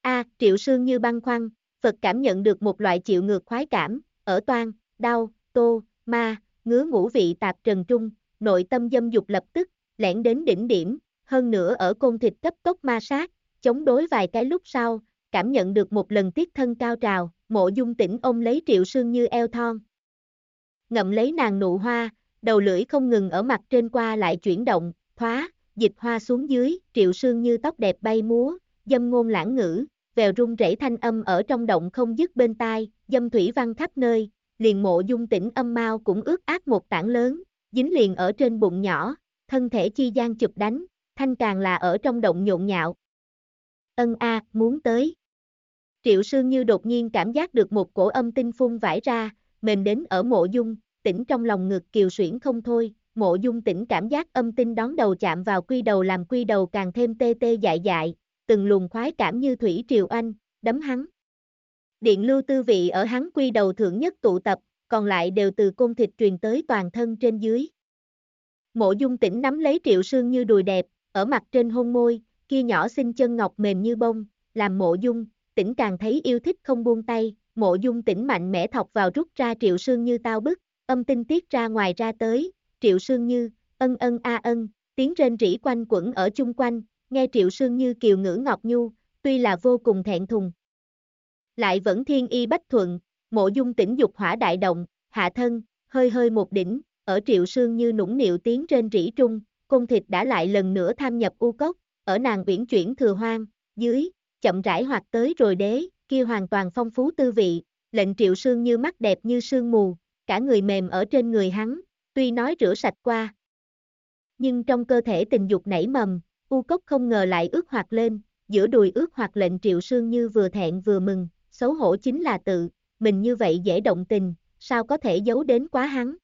A, triệu sương như băng khoăn, Phật cảm nhận được một loại chịu ngược khoái cảm, ở toan, đau, tô, ma, ngứa ngũ vị tạp trần trung, nội tâm dâm dục lập tức, lẻn đến đỉnh điểm, hơn nữa ở côn thịt cấp tốc ma sát, chống đối vài cái lúc sau, cảm nhận được một lần tiết thân cao trào, mộ dung tỉnh ôm lấy triệu sương như eo thon. Ngậm lấy nàng nụ hoa, đầu lưỡi không ngừng ở mặt trên qua lại chuyển động, thoá, dịch hoa xuống dưới, triệu sương như tóc đẹp bay múa, dâm ngôn lãng ngữ, vèo rung rẩy thanh âm ở trong động không dứt bên tai, dâm thủy văn khắp nơi, liền mộ dung tỉnh âm mau cũng ướt át một tảng lớn, dính liền ở trên bụng nhỏ, thân thể chi gian chụp đánh, thanh càng là ở trong động nhộn nhạo. Ân a, muốn tới. Triệu Sương như đột nhiên cảm giác được một cổ âm tinh phun vải ra, mềm đến ở mộ dung, tỉnh trong lòng ngực kiều xuyển không thôi, mộ dung tỉnh cảm giác âm tinh đón đầu chạm vào quy đầu làm quy đầu càng thêm tê tê dại dại, từng luồng khoái cảm như thủy triều anh, đấm hắn. Điện lưu tư vị ở hắn quy đầu thượng nhất tụ tập, còn lại đều từ côn thịt truyền tới toàn thân trên dưới. Mộ dung tỉnh nắm lấy triệu sương như đùi đẹp, ở mặt trên hôn môi, kia nhỏ xinh chân ngọc mềm như bông, làm mộ dung, tỉnh càng thấy yêu thích không buông tay, mộ dung tỉnh mạnh mẽ thọc vào rút ra triệu sương như tao bức, âm tinh tiết ra ngoài ra tới, triệu sương như, ân ân a ân, tiếng rên rỉ quanh quẩn ở chung quanh, nghe triệu sương như kiều ngữ ngọc nhu, tuy là vô cùng thẹn thùng. Lại vẫn thiên y bách thuận, mộ dung tỉnh dục hỏa đại động, hạ thân, hơi hơi một đỉnh, ở triệu sương như nũng nịu tiếng trên rỉ trung, cung thịt đã lại lần nữa tham nhập u cốc, ở nàng uyển chuyển thừa hoang, dưới, chậm rãi hoạt tới rồi đế, kia hoàn toàn phong phú tư vị, lệnh triệu sương như mắt đẹp như sương mù, cả người mềm ở trên người hắn, tuy nói rửa sạch qua. Nhưng trong cơ thể tình dục nảy mầm, u cốc không ngờ lại ướt hoạt lên, giữa đùi ướt hoạt lệnh triệu sương như vừa thẹn vừa mừng, xấu hổ chính là tự, mình như vậy dễ động tình, sao có thể giấu đến quá hắn.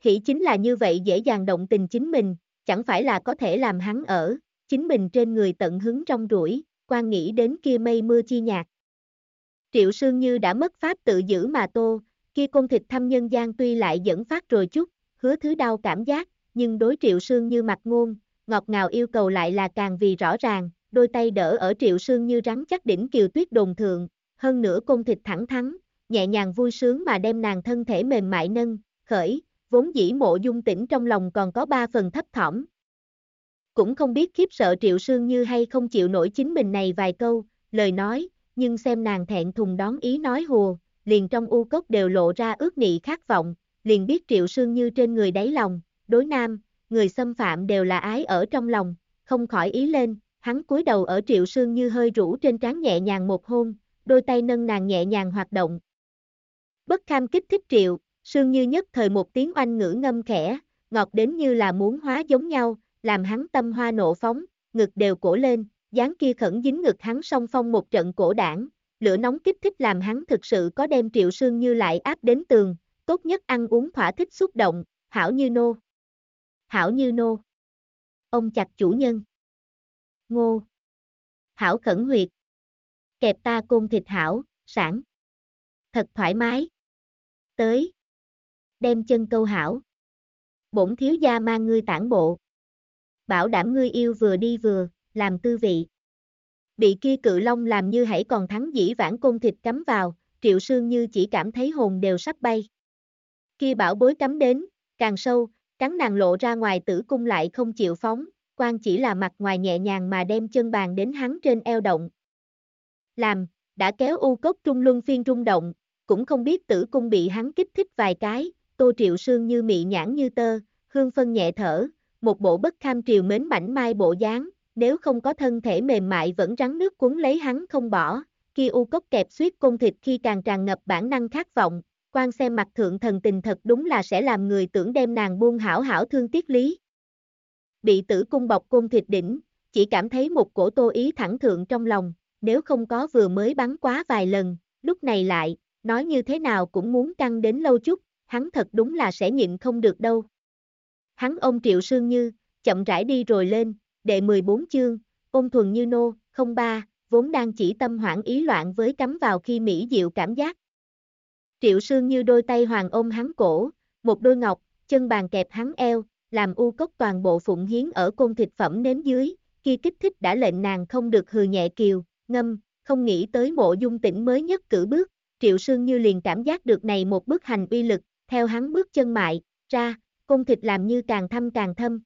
Hỷ chính là như vậy dễ dàng động tình chính mình, chẳng phải là có thể làm hắn ở, chính mình trên người tận hứng trong rủi, quan nghĩ đến kia mây mưa chi nhạc, Triệu Sương Như đã mất pháp tự giữ mà tô, kia côn thịt thăm nhân gian tuy lại dẫn phát rồi chút, hứa thứ đau cảm giác, nhưng đối triệu sương như mặt ngôn, ngọt ngào yêu cầu lại là càng vì rõ ràng, đôi tay đỡ ở triệu sương như rắn chắc đỉnh kiều tuyết đồn thượng, hơn nữa côn thịt thẳng thắn, nhẹ nhàng vui sướng mà đem nàng thân thể mềm mại nâng, khởi, vốn dĩ mộ dung tỉnh trong lòng còn có ba phần thấp thỏm. Cũng không biết khiếp sợ triệu sương như hay không chịu nổi chính mình này vài câu, lời nói, nhưng xem nàng thẹn thùng đón ý nói hùa, liền trong u cốc đều lộ ra ước nị khát vọng, liền biết triệu sương như trên người đáy lòng, đối nam, người xâm phạm đều là ái ở trong lòng, không khỏi ý lên, hắn cúi đầu ở triệu sương như hơi rũ trên trán nhẹ nhàng một hôn, đôi tay nâng nàng nhẹ nhàng hoạt động. Bất kham kích thích triệu, sương như nhất thời một tiếng oanh ngữ ngâm khẽ, ngọt đến như là muốn hóa giống nhau, làm hắn tâm hoa nộ phóng, ngực đều cổ lên, dáng kia khẩn dính ngực hắn song phong một trận cổ đảng, lửa nóng kích thích làm hắn thực sự có đem triệu sương như lại áp đến tường, tốt nhất ăn uống thỏa thích xúc động, hảo như nô. Hảo như nô. Ông chặt chủ nhân. Ngô. Hảo khẩn huyệt. Kẹp ta côn thịt hảo, sản. Thật thoải mái. Tới. Đem chân câu hảo. Bổn thiếu gia mang ngươi tản bộ. Bảo đảm ngươi yêu vừa đi vừa, làm tư vị. Bị kia cự long làm như hãy còn thắng dĩ vãng côn thịt cắm vào, triệu sương như chỉ cảm thấy hồn đều sắp bay. Kia bảo bối cắm đến, càng sâu, cắn nàng lộ ra ngoài tử cung lại không chịu phóng, quan chỉ là mặt ngoài nhẹ nhàng mà đem chân bàn đến hắn trên eo động. Làm, đã kéo u cốc trung luân phiên rung động, cũng không biết tử cung bị hắn kích thích vài cái, tô triệu sương như mị nhãn như tơ, hương phân nhẹ thở, một bộ bất kham triều mến mảnh mai bộ dáng, nếu không có thân thể mềm mại vẫn rắn nước cuốn lấy hắn không bỏ, Khi u cốc kẹp suýt cung thịt khi càng tràn ngập bản năng khát vọng, quan xem mặt thượng thần tình thật đúng là sẽ làm người tưởng đem nàng buông hảo hảo thương tiếc lý. Bị tử cung bọc cung thịt đỉnh, chỉ cảm thấy một cổ tô ý thẳng thượng trong lòng, nếu không có vừa mới bắn quá vài lần, lúc này lại, nói như thế nào cũng muốn căng đến lâu chút, hắn thật đúng là sẽ nhịn không được đâu. Hắn ôm triệu sương như, chậm rãi đi rồi lên, đệ 14 chương, ôm thuần như nô, không ba, vốn đang chỉ tâm hoảng ý loạn với cắm vào khi mỹ diệu cảm giác. Triệu sương như đôi tay hoàng ôm hắn cổ, một đôi ngọc, chân bàn kẹp hắn eo, làm u cốc toàn bộ phụng hiến ở côn thịt phẩm nếm dưới, khi kích thích đã lệnh nàng không được hừ nhẹ kiều, ngâm, không nghĩ tới mộ dung tỉnh mới nhất cử bước, triệu sương như liền cảm giác được này một bước hành uy lực, theo hắn bước chân mại, ra, cung thịt làm như càng thâm càng thâm,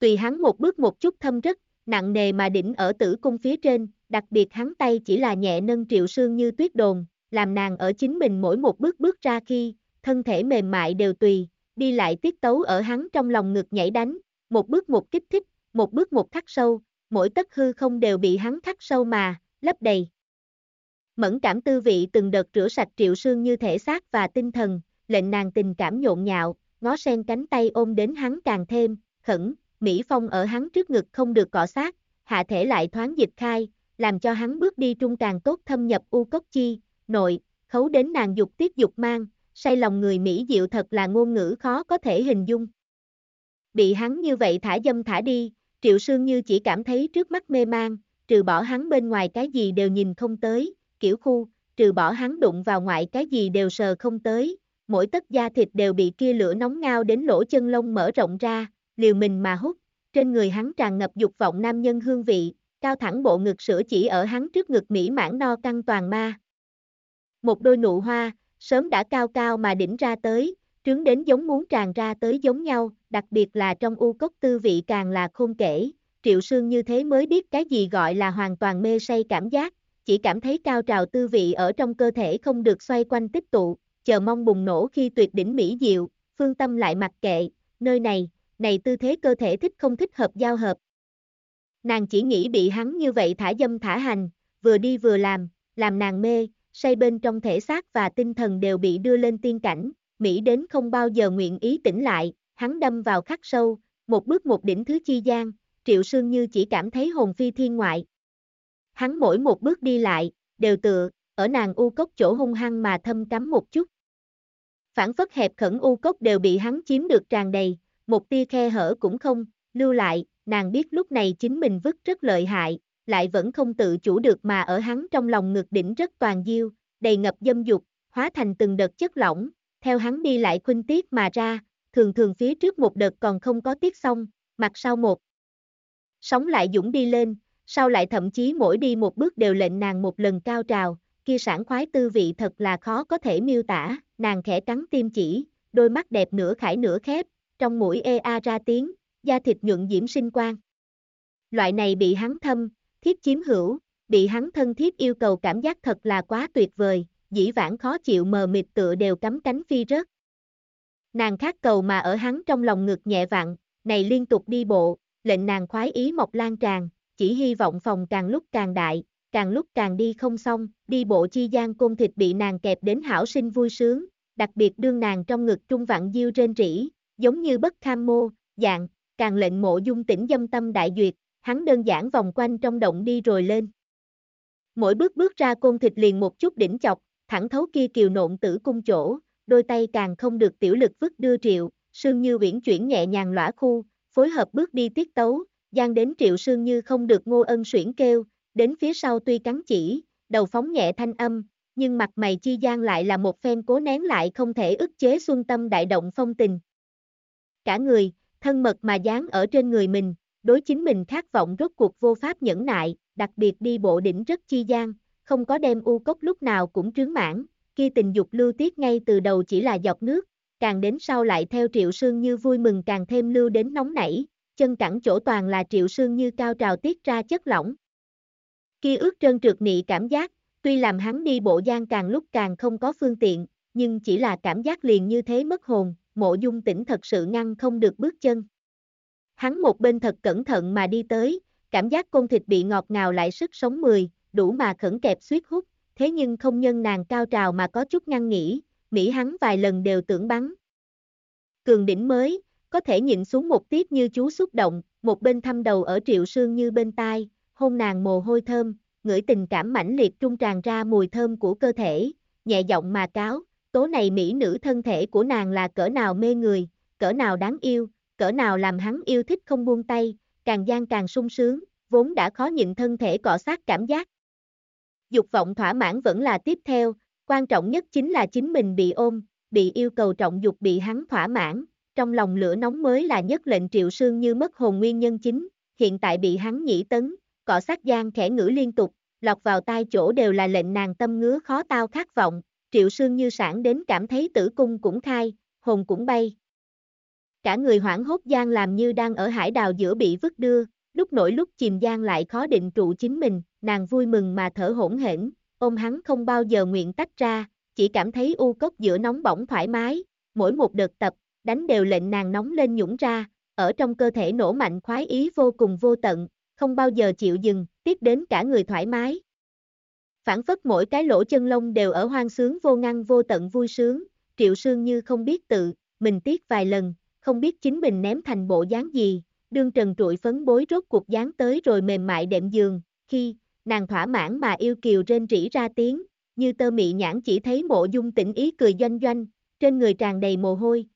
Tùy hắn một bước một chút thâm rất, nặng nề mà đỉnh ở tử cung phía trên, đặc biệt hắn tay chỉ là nhẹ nâng triệu sương như tuyết đồn, làm nàng ở chính mình mỗi một bước bước ra khi, thân thể mềm mại đều tùy, đi lại tiết tấu ở hắn trong lòng ngực nhảy đánh, một bước một kích thích, một bước một thắt sâu, mỗi tất hư không đều bị hắn thắt sâu mà, lấp đầy. Mẫn cảm tư vị từng đợt rửa sạch triệu sương như thể xác và tinh thần, lệnh nàng tình cảm nhộn nhạo, ngó sen cánh tay ôm đến hắn càng thêm, khẩn, Mỹ Phong ở hắn trước ngực không được cọ sát, hạ thể lại thoáng dịch khai, làm cho hắn bước đi trung càng tốt thâm nhập u cốc chi, nội, khấu đến nàng dục tiếp dục mang, say lòng người Mỹ diệu thật là ngôn ngữ khó có thể hình dung. Bị hắn như vậy thả dâm thả đi, triệu sương như chỉ cảm thấy trước mắt mê mang, trừ bỏ hắn bên ngoài cái gì đều nhìn không tới, kiểu khu, trừ bỏ hắn đụng vào ngoại cái gì đều sờ không tới, mỗi tất da thịt đều bị kia lửa nóng ngao đến lỗ chân lông mở rộng ra, liều mình mà hút, trên người hắn tràn ngập dục vọng nam nhân hương vị, cao thẳng bộ ngực sữa chỉ ở hắn trước ngực mỹ mãn no căng toàn ma. Một đôi nụ hoa, sớm đã cao cao mà đỉnh ra tới, trướng đến giống muốn tràn ra tới giống nhau, đặc biệt là trong u cốc tư vị càng là khôn kể, triệu sương như thế mới biết cái gì gọi là hoàn toàn mê say cảm giác, chỉ cảm thấy cao trào tư vị ở trong cơ thể không được xoay quanh tích tụ, chờ mong bùng nổ khi tuyệt đỉnh mỹ diệu, phương tâm lại mặc kệ, nơi này, này tư thế cơ thể thích không thích hợp giao hợp. Nàng chỉ nghĩ bị hắn như vậy thả dâm thả hành, vừa đi vừa làm, làm nàng mê, say bên trong thể xác và tinh thần đều bị đưa lên tiên cảnh, Mỹ đến không bao giờ nguyện ý tỉnh lại, hắn đâm vào khắc sâu, một bước một đỉnh thứ chi gian, triệu sương như chỉ cảm thấy hồn phi thiên ngoại. Hắn mỗi một bước đi lại, đều tựa, ở nàng u cốc chỗ hung hăng mà thâm cắm một chút. Phản phất hẹp khẩn u cốc đều bị hắn chiếm được tràn đầy, một tia khe hở cũng không, lưu lại, nàng biết lúc này chính mình vứt rất lợi hại, lại vẫn không tự chủ được mà ở hắn trong lòng ngực đỉnh rất toàn diêu, đầy ngập dâm dục, hóa thành từng đợt chất lỏng, theo hắn đi lại khuynh tiết mà ra, thường thường phía trước một đợt còn không có tiết xong, mặt sau một. Sóng lại dũng đi lên, sau lại thậm chí mỗi đi một bước đều lệnh nàng một lần cao trào, kia sản khoái tư vị thật là khó có thể miêu tả, nàng khẽ cắn tim chỉ, đôi mắt đẹp nửa khải nửa khép, trong mũi ê a ra tiếng, da thịt nhuận diễm sinh quang. Loại này bị hắn thâm, thiếp chiếm hữu, bị hắn thân thiết yêu cầu cảm giác thật là quá tuyệt vời, dĩ vãng khó chịu mờ mịt tựa đều cắm cánh phi rớt. Nàng khát cầu mà ở hắn trong lòng ngực nhẹ vặn, này liên tục đi bộ, lệnh nàng khoái ý mọc lan tràn, chỉ hy vọng phòng càng lúc càng đại, càng lúc càng đi không xong, đi bộ chi gian côn thịt bị nàng kẹp đến hảo sinh vui sướng, đặc biệt đương nàng trong ngực trung vạn diêu trên rỉ, giống như bất kham mô, dạng, càng lệnh mộ dung tỉnh dâm tâm đại duyệt, hắn đơn giản vòng quanh trong động đi rồi lên. Mỗi bước bước ra côn thịt liền một chút đỉnh chọc, thẳng thấu kia kiều nộn tử cung chỗ, đôi tay càng không được tiểu lực vứt đưa triệu, sương như uyển chuyển nhẹ nhàng lõa khu, phối hợp bước đi tiết tấu, gian đến triệu sương như không được ngô ân suyển kêu, đến phía sau tuy cắn chỉ, đầu phóng nhẹ thanh âm, nhưng mặt mày chi gian lại là một phen cố nén lại không thể ức chế xuân tâm đại động phong tình. Cả người, thân mật mà dán ở trên người mình, đối chính mình khát vọng rốt cuộc vô pháp nhẫn nại, đặc biệt đi bộ đỉnh rất chi gian, không có đem u cốc lúc nào cũng trướng mãn, kia tình dục lưu tiết ngay từ đầu chỉ là dọc nước, càng đến sau lại theo triệu sương như vui mừng càng thêm lưu đến nóng nảy, chân cẳng chỗ toàn là triệu sương như cao trào tiết ra chất lỏng. Kia ước trơn trượt nị cảm giác, tuy làm hắn đi bộ gian càng lúc càng không có phương tiện, nhưng chỉ là cảm giác liền như thế mất hồn, mộ dung tỉnh thật sự ngăn không được bước chân. Hắn một bên thật cẩn thận mà đi tới, cảm giác côn thịt bị ngọt ngào lại sức sống mười, đủ mà khẩn kẹp suýt hút, thế nhưng không nhân nàng cao trào mà có chút ngăn nghỉ, Mỹ hắn vài lần đều tưởng bắn. Cường đỉnh mới, có thể nhịn xuống một tiếp như chú xúc động, một bên thăm đầu ở triệu sương như bên tai, hôn nàng mồ hôi thơm, ngửi tình cảm mãnh liệt trung tràn ra mùi thơm của cơ thể, nhẹ giọng mà cáo, tố này mỹ nữ thân thể của nàng là cỡ nào mê người, cỡ nào đáng yêu, cỡ nào làm hắn yêu thích không buông tay, càng gian càng sung sướng, vốn đã khó nhịn thân thể cọ sát cảm giác. Dục vọng thỏa mãn vẫn là tiếp theo, quan trọng nhất chính là chính mình bị ôm, bị yêu cầu trọng dục bị hắn thỏa mãn, trong lòng lửa nóng mới là nhất lệnh triệu sương như mất hồn nguyên nhân chính, hiện tại bị hắn nhĩ tấn, cọ sát gian khẽ ngữ liên tục, lọt vào tai chỗ đều là lệnh nàng tâm ngứa khó tao khát vọng, triệu sương như sản đến cảm thấy tử cung cũng khai, hồn cũng bay. Cả người hoảng hốt gian làm như đang ở hải đào giữa bị vứt đưa, lúc nổi lúc chìm gian lại khó định trụ chính mình, nàng vui mừng mà thở hỗn hển, ôm hắn không bao giờ nguyện tách ra, chỉ cảm thấy u cốc giữa nóng bỏng thoải mái, mỗi một đợt tập, đánh đều lệnh nàng nóng lên nhũng ra, ở trong cơ thể nổ mạnh khoái ý vô cùng vô tận, không bao giờ chịu dừng, tiếp đến cả người thoải mái. Phản phất mỗi cái lỗ chân lông đều ở hoang sướng vô ngăn vô tận vui sướng, triệu sương như không biết tự, mình tiếc vài lần, không biết chính mình ném thành bộ dáng gì, đương trần trụi phấn bối rốt cuộc dáng tới rồi mềm mại đệm giường, khi, nàng thỏa mãn mà yêu kiều rên rỉ ra tiếng, như tơ mị nhãn chỉ thấy mộ dung tỉnh ý cười doanh doanh, trên người tràn đầy mồ hôi.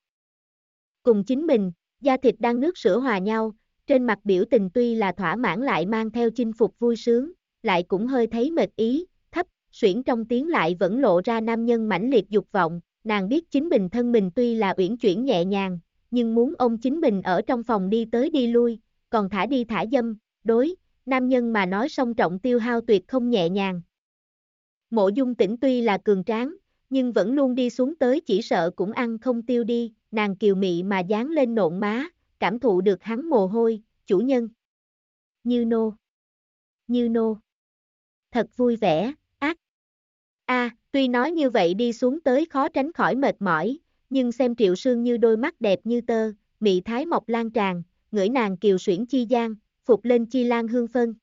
Cùng chính mình, da thịt đang nước sữa hòa nhau, trên mặt biểu tình tuy là thỏa mãn lại mang theo chinh phục vui sướng, lại cũng hơi thấy mệt ý, thấp, xuyển trong tiếng lại vẫn lộ ra nam nhân mãnh liệt dục vọng, nàng biết chính mình thân mình tuy là uyển chuyển nhẹ nhàng, nhưng muốn ông chính mình ở trong phòng đi tới đi lui, còn thả đi thả dâm, đối, nam nhân mà nói song trọng tiêu hao tuyệt không nhẹ nhàng. Mộ dung tỉnh tuy là cường tráng, nhưng vẫn luôn đi xuống tới chỉ sợ cũng ăn không tiêu đi, nàng kiều mị mà dán lên nộn má, cảm thụ được hắn mồ hôi, chủ nhân. Như nô. Như nô. Thật vui vẻ, ác. a tuy nói như vậy đi xuống tới khó tránh khỏi mệt mỏi, nhưng xem triệu sương như đôi mắt đẹp như tơ, mị thái mọc lan tràn, ngửi nàng kiều xuyển chi gian, phục lên chi lan hương phân.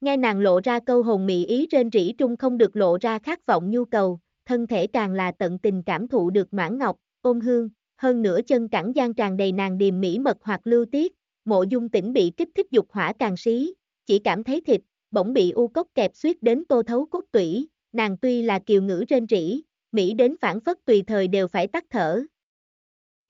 Nghe nàng lộ ra câu hồn mị ý trên rỉ trung không được lộ ra khát vọng nhu cầu, thân thể càng là tận tình cảm thụ được mãn ngọc, ôm hương, hơn nữa chân cẳng gian tràn đầy nàng điềm mỹ mật hoặc lưu tiết, mộ dung tỉnh bị kích thích dục hỏa càng xí, chỉ cảm thấy thịt, bỗng bị u cốc kẹp suýt đến tô thấu cốt tủy, nàng tuy là kiều ngữ trên rỉ, Mỹ đến phản phất tùy thời đều phải tắt thở.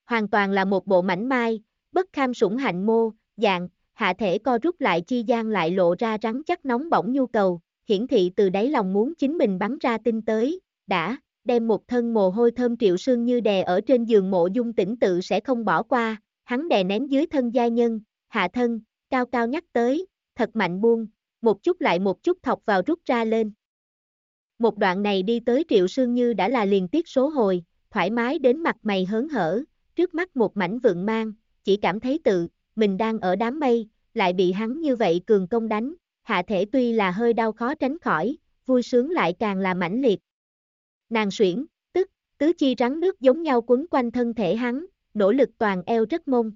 Hoàn toàn là một bộ mảnh mai, bất kham sủng hạnh mô, dạng, hạ thể co rút lại chi gian lại lộ ra rắn chắc nóng bỏng nhu cầu, hiển thị từ đáy lòng muốn chính mình bắn ra tinh tới, đã, đem một thân mồ hôi thơm Triệu Sương Như đè ở trên giường mộ dung tỉnh tự sẽ không bỏ qua, hắn đè nén dưới thân gia nhân, hạ thân, cao cao nhắc tới, thật mạnh buông, một chút lại một chút thọc vào rút ra lên. Một đoạn này đi tới Triệu Sương Như đã là liền tiết số hồi, thoải mái đến mặt mày hớn hở, trước mắt một mảnh vượng mang, chỉ cảm thấy tự, mình đang ở đám mây, lại bị hắn như vậy cường công đánh, hạ thể tuy là hơi đau khó tránh khỏi, vui sướng lại càng là mãnh liệt. Nàng xuyển, tức, tứ chi rắn nước giống nhau quấn quanh thân thể hắn, nỗ lực toàn eo rất mông.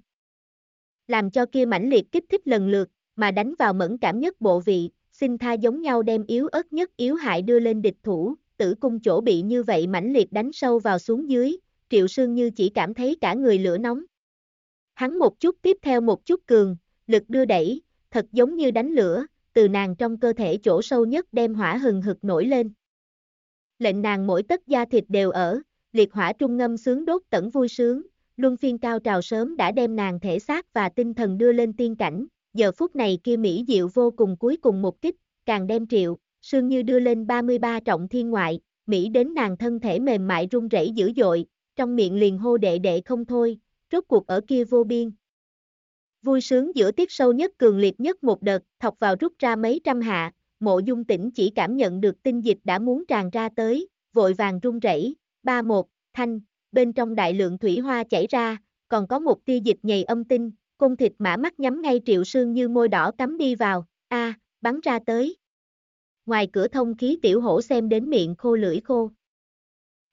Làm cho kia mãnh liệt kích thích lần lượt, mà đánh vào mẫn cảm nhất bộ vị, xin tha giống nhau đem yếu ớt nhất yếu hại đưa lên địch thủ, tử cung chỗ bị như vậy mãnh liệt đánh sâu vào xuống dưới, triệu sương như chỉ cảm thấy cả người lửa nóng. Hắn một chút tiếp theo một chút cường, lực đưa đẩy, thật giống như đánh lửa, từ nàng trong cơ thể chỗ sâu nhất đem hỏa hừng hực nổi lên. Lệnh nàng mỗi tất da thịt đều ở, liệt hỏa trung ngâm sướng đốt tẩn vui sướng, luân phiên cao trào sớm đã đem nàng thể xác và tinh thần đưa lên tiên cảnh, giờ phút này kia Mỹ diệu vô cùng cuối cùng một kích, càng đem triệu, sương như đưa lên 33 trọng thiên ngoại, Mỹ đến nàng thân thể mềm mại run rẩy dữ dội, trong miệng liền hô đệ đệ không thôi, rốt cuộc ở kia vô biên. Vui sướng giữa tiết sâu nhất cường liệt nhất một đợt, thọc vào rút ra mấy trăm hạ, mộ dung tỉnh chỉ cảm nhận được tinh dịch đã muốn tràn ra tới, vội vàng run rẩy, ba một, thanh, bên trong đại lượng thủy hoa chảy ra, còn có một tia dịch nhầy âm tinh, cung thịt mã mắt nhắm ngay triệu sương như môi đỏ cắm đi vào, a bắn ra tới. Ngoài cửa thông khí tiểu hổ xem đến miệng khô lưỡi khô.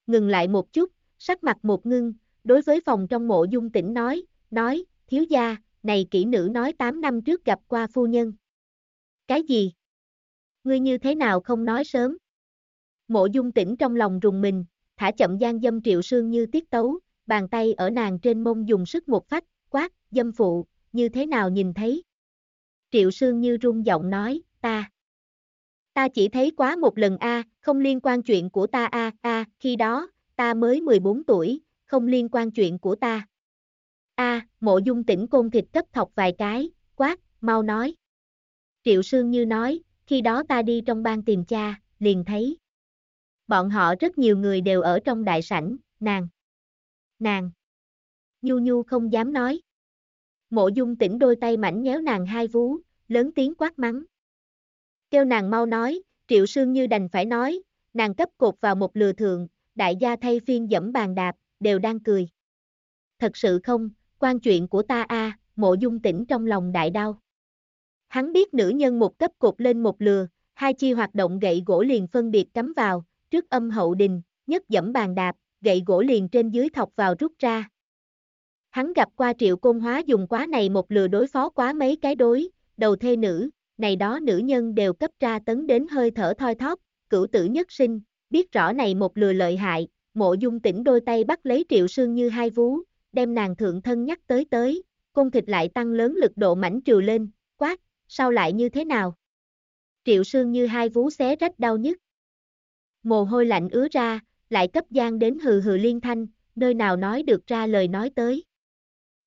Ngừng lại một chút, sắc mặt một ngưng, đối với phòng trong mộ dung tỉnh nói, nói, thiếu gia, này kỹ nữ nói 8 năm trước gặp qua phu nhân. Cái gì? Ngươi như thế nào không nói sớm? Mộ dung tỉnh trong lòng rùng mình, thả chậm gian dâm triệu sương như tiết tấu, bàn tay ở nàng trên mông dùng sức một phách, quát, dâm phụ, như thế nào nhìn thấy? Triệu sương như rung giọng nói, ta. Ta chỉ thấy quá một lần a, không liên quan chuyện của ta a, a, khi đó, ta mới 14 tuổi, không liên quan chuyện của ta. A, mộ dung tỉnh côn thịt cấp thọc vài cái, quát, mau nói. Triệu Sương Như nói, khi đó ta đi trong ban tìm cha, liền thấy. Bọn họ rất nhiều người đều ở trong đại sảnh, nàng. Nàng. Nhu Nhu không dám nói. Mộ dung tỉnh đôi tay mảnh nhéo nàng hai vú, lớn tiếng quát mắng. Kêu nàng mau nói, triệu sương như đành phải nói, nàng cấp cột vào một lừa thượng, đại gia thay phiên dẫm bàn đạp, đều đang cười. Thật sự không, quan chuyện của ta a, mộ dung tỉnh trong lòng đại đau. Hắn biết nữ nhân một cấp cột lên một lừa, hai chi hoạt động gậy gỗ liền phân biệt cắm vào, trước âm hậu đình, nhất dẫm bàn đạp, gậy gỗ liền trên dưới thọc vào rút ra. Hắn gặp qua triệu côn hóa dùng quá này một lừa đối phó quá mấy cái đối, đầu thê nữ, này đó nữ nhân đều cấp ra tấn đến hơi thở thoi thóp, cửu tử nhất sinh, biết rõ này một lừa lợi hại, mộ dung tỉnh đôi tay bắt lấy triệu sương như hai vú, đem nàng thượng thân nhắc tới tới, cung thịt lại tăng lớn lực độ mảnh trừ lên, quát, sao lại như thế nào? Triệu sương như hai vú xé rách đau nhức. Mồ hôi lạnh ứa ra, lại cấp gian đến hừ hừ liên thanh, nơi nào nói được ra lời nói tới.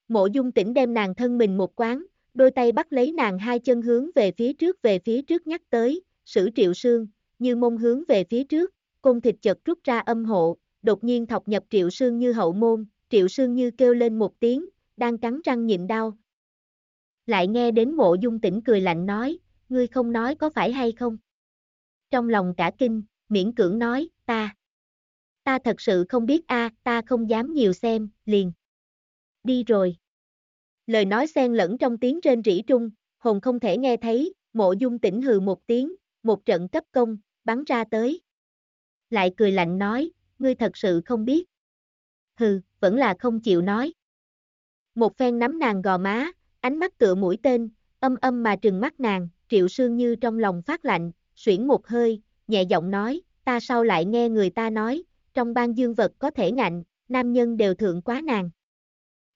Mộ dung tỉnh đem nàng thân mình một quán, đôi tay bắt lấy nàng hai chân hướng về phía trước về phía trước nhắc tới, sử triệu sương, như mông hướng về phía trước, cung thịt chật rút ra âm hộ, đột nhiên thọc nhập triệu sương như hậu môn, triệu sương như kêu lên một tiếng, đang cắn răng nhịn đau. Lại nghe đến mộ dung tỉnh cười lạnh nói, ngươi không nói có phải hay không? Trong lòng cả kinh, miễn cưỡng nói, ta. Ta thật sự không biết a, ta không dám nhiều xem, liền. Đi rồi. Lời nói xen lẫn trong tiếng trên rỉ trung, hồn không thể nghe thấy, mộ dung tỉnh hừ một tiếng, một trận cấp công, bắn ra tới. Lại cười lạnh nói, ngươi thật sự không biết. Hừ, vẫn là không chịu nói. Một phen nắm nàng gò má, ánh mắt tựa mũi tên, âm âm mà trừng mắt nàng, triệu sương như trong lòng phát lạnh, suyển một hơi, nhẹ giọng nói, ta sao lại nghe người ta nói, trong ban dương vật có thể ngạnh, nam nhân đều thượng quá nàng.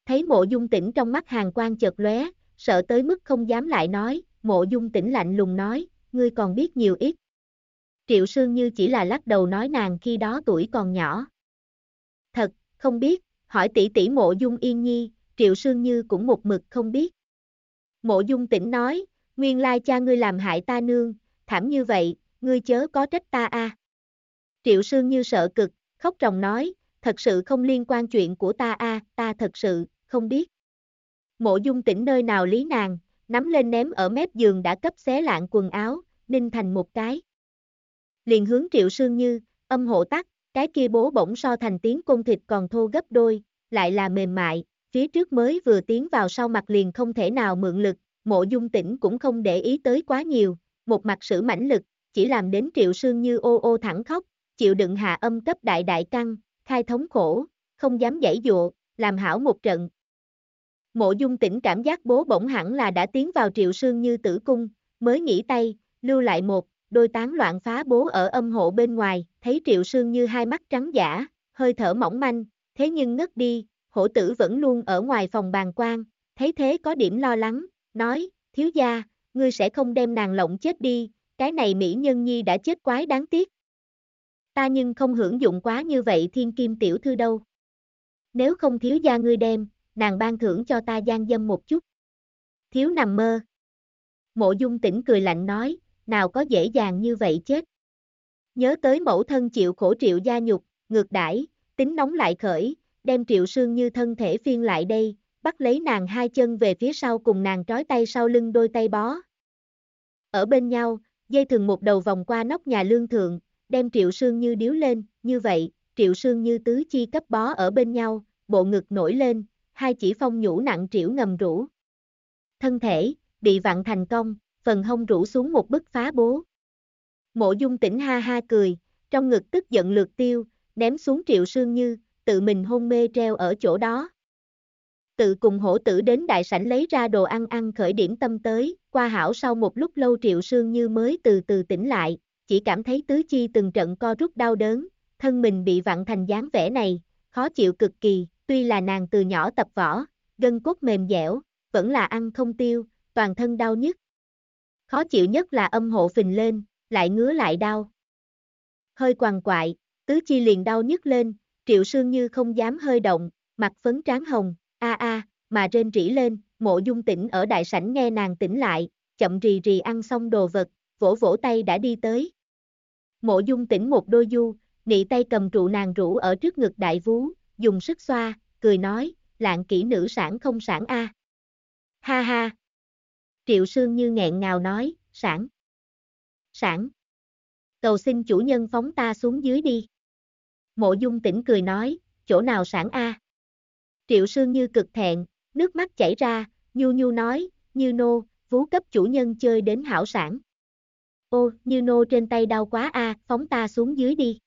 Thấy mộ dung tỉnh trong mắt hàng quan chợt lóe, sợ tới mức không dám lại nói, mộ dung tỉnh lạnh lùng nói, ngươi còn biết nhiều ít. Triệu Sương Như chỉ là lắc đầu nói nàng khi đó tuổi còn nhỏ. Thật, không biết, hỏi tỷ tỷ mộ dung yên nhi, Triệu Sương Như cũng một mực không biết. Mộ dung tỉnh nói, nguyên lai cha ngươi làm hại ta nương, thảm như vậy, ngươi chớ có trách ta a. Triệu Sương Như sợ cực, khóc ròng nói, thật sự không liên quan chuyện của ta a, ta thật sự, không biết. Mộ dung tỉnh nơi nào lý nàng, nắm lên ném ở mép giường đã cấp xé lạng quần áo, ninh thành một cái. Liền hướng triệu sương như, âm hộ tắc, cái kia bố bỗng so thành tiếng côn thịt còn thô gấp đôi, lại là mềm mại, phía trước mới vừa tiến vào sau mặt liền không thể nào mượn lực, mộ dung tỉnh cũng không để ý tới quá nhiều, một mặt sử mãnh lực, chỉ làm đến triệu sương như ô ô thẳng khóc, chịu đựng hạ âm cấp đại đại căng, khai thống khổ, không dám giãy dụa, làm hảo một trận. Mộ dung tỉnh cảm giác bố bỗng hẳn là đã tiến vào triệu sương như tử cung, mới nghỉ tay, lưu lại một, đôi tán loạn phá bố ở âm hộ bên ngoài, thấy triệu sương như hai mắt trắng giả, hơi thở mỏng manh, thế nhưng ngất đi, hổ tử vẫn luôn ở ngoài phòng bàn quan, thấy thế có điểm lo lắng, nói, thiếu gia, ngươi sẽ không đem nàng lộng chết đi, cái này mỹ nhân nhi đã chết quái đáng tiếc. Ta nhưng không hưởng dụng quá như vậy thiên kim tiểu thư đâu. Nếu không thiếu gia ngươi đem, nàng ban thưởng cho ta gian dâm một chút. Thiếu nằm mơ. Mộ dung tỉnh cười lạnh nói, nào có dễ dàng như vậy chết. Nhớ tới mẫu thân chịu khổ triệu gia nhục, ngược đãi, tính nóng lại khởi, đem triệu sương như thân thể phiên lại đây, bắt lấy nàng hai chân về phía sau cùng nàng trói tay sau lưng đôi tay bó. Ở bên nhau, dây thừng một đầu vòng qua nóc nhà lương thượng, đem triệu sương như điếu lên, như vậy, triệu sương như tứ chi cấp bó ở bên nhau, bộ ngực nổi lên, hai chỉ phong nhũ nặng triểu ngầm rũ. Thân thể, bị vặn thành công, phần hông rũ xuống một bức phá bố. Mộ dung tỉnh ha ha cười, trong ngực tức giận lượt tiêu, ném xuống triệu sương như, tự mình hôn mê treo ở chỗ đó. Tự cùng hổ tử đến đại sảnh lấy ra đồ ăn ăn khởi điểm tâm tới, qua hảo sau một lúc lâu triệu sương như mới từ từ tỉnh lại, chỉ cảm thấy tứ chi từng trận co rút đau đớn, thân mình bị vặn thành dáng vẻ này, khó chịu cực kỳ, tuy là nàng từ nhỏ tập võ, gân cốt mềm dẻo, vẫn là ăn không tiêu, toàn thân đau nhức. Khó chịu nhất là âm hộ phình lên, lại ngứa lại đau. Hơi quằn quại, tứ chi liền đau nhức lên, triệu sương như không dám hơi động, mặt phấn tráng hồng, a a, mà rên rỉ lên, mộ dung tỉnh ở đại sảnh nghe nàng tỉnh lại, chậm rì rì ăn xong đồ vật, vỗ vỗ tay đã đi tới. Mộ dung tỉnh một đôi du, nị tay cầm trụ nàng rũ ở trước ngực đại vú, dùng sức xoa, cười nói, lạng kỹ nữ sản không sản a. Ha ha. Triệu Sương như nghẹn ngào nói, sản. Sản. Cầu xin chủ nhân phóng ta xuống dưới đi. Mộ dung tỉnh cười nói, chỗ nào sản a? Triệu Sương như cực thẹn, nước mắt chảy ra, nhu nhu nói, như nô, vú cấp chủ nhân chơi đến hảo sản. Ô, như nô trên tay đau quá a, phóng ta xuống dưới đi.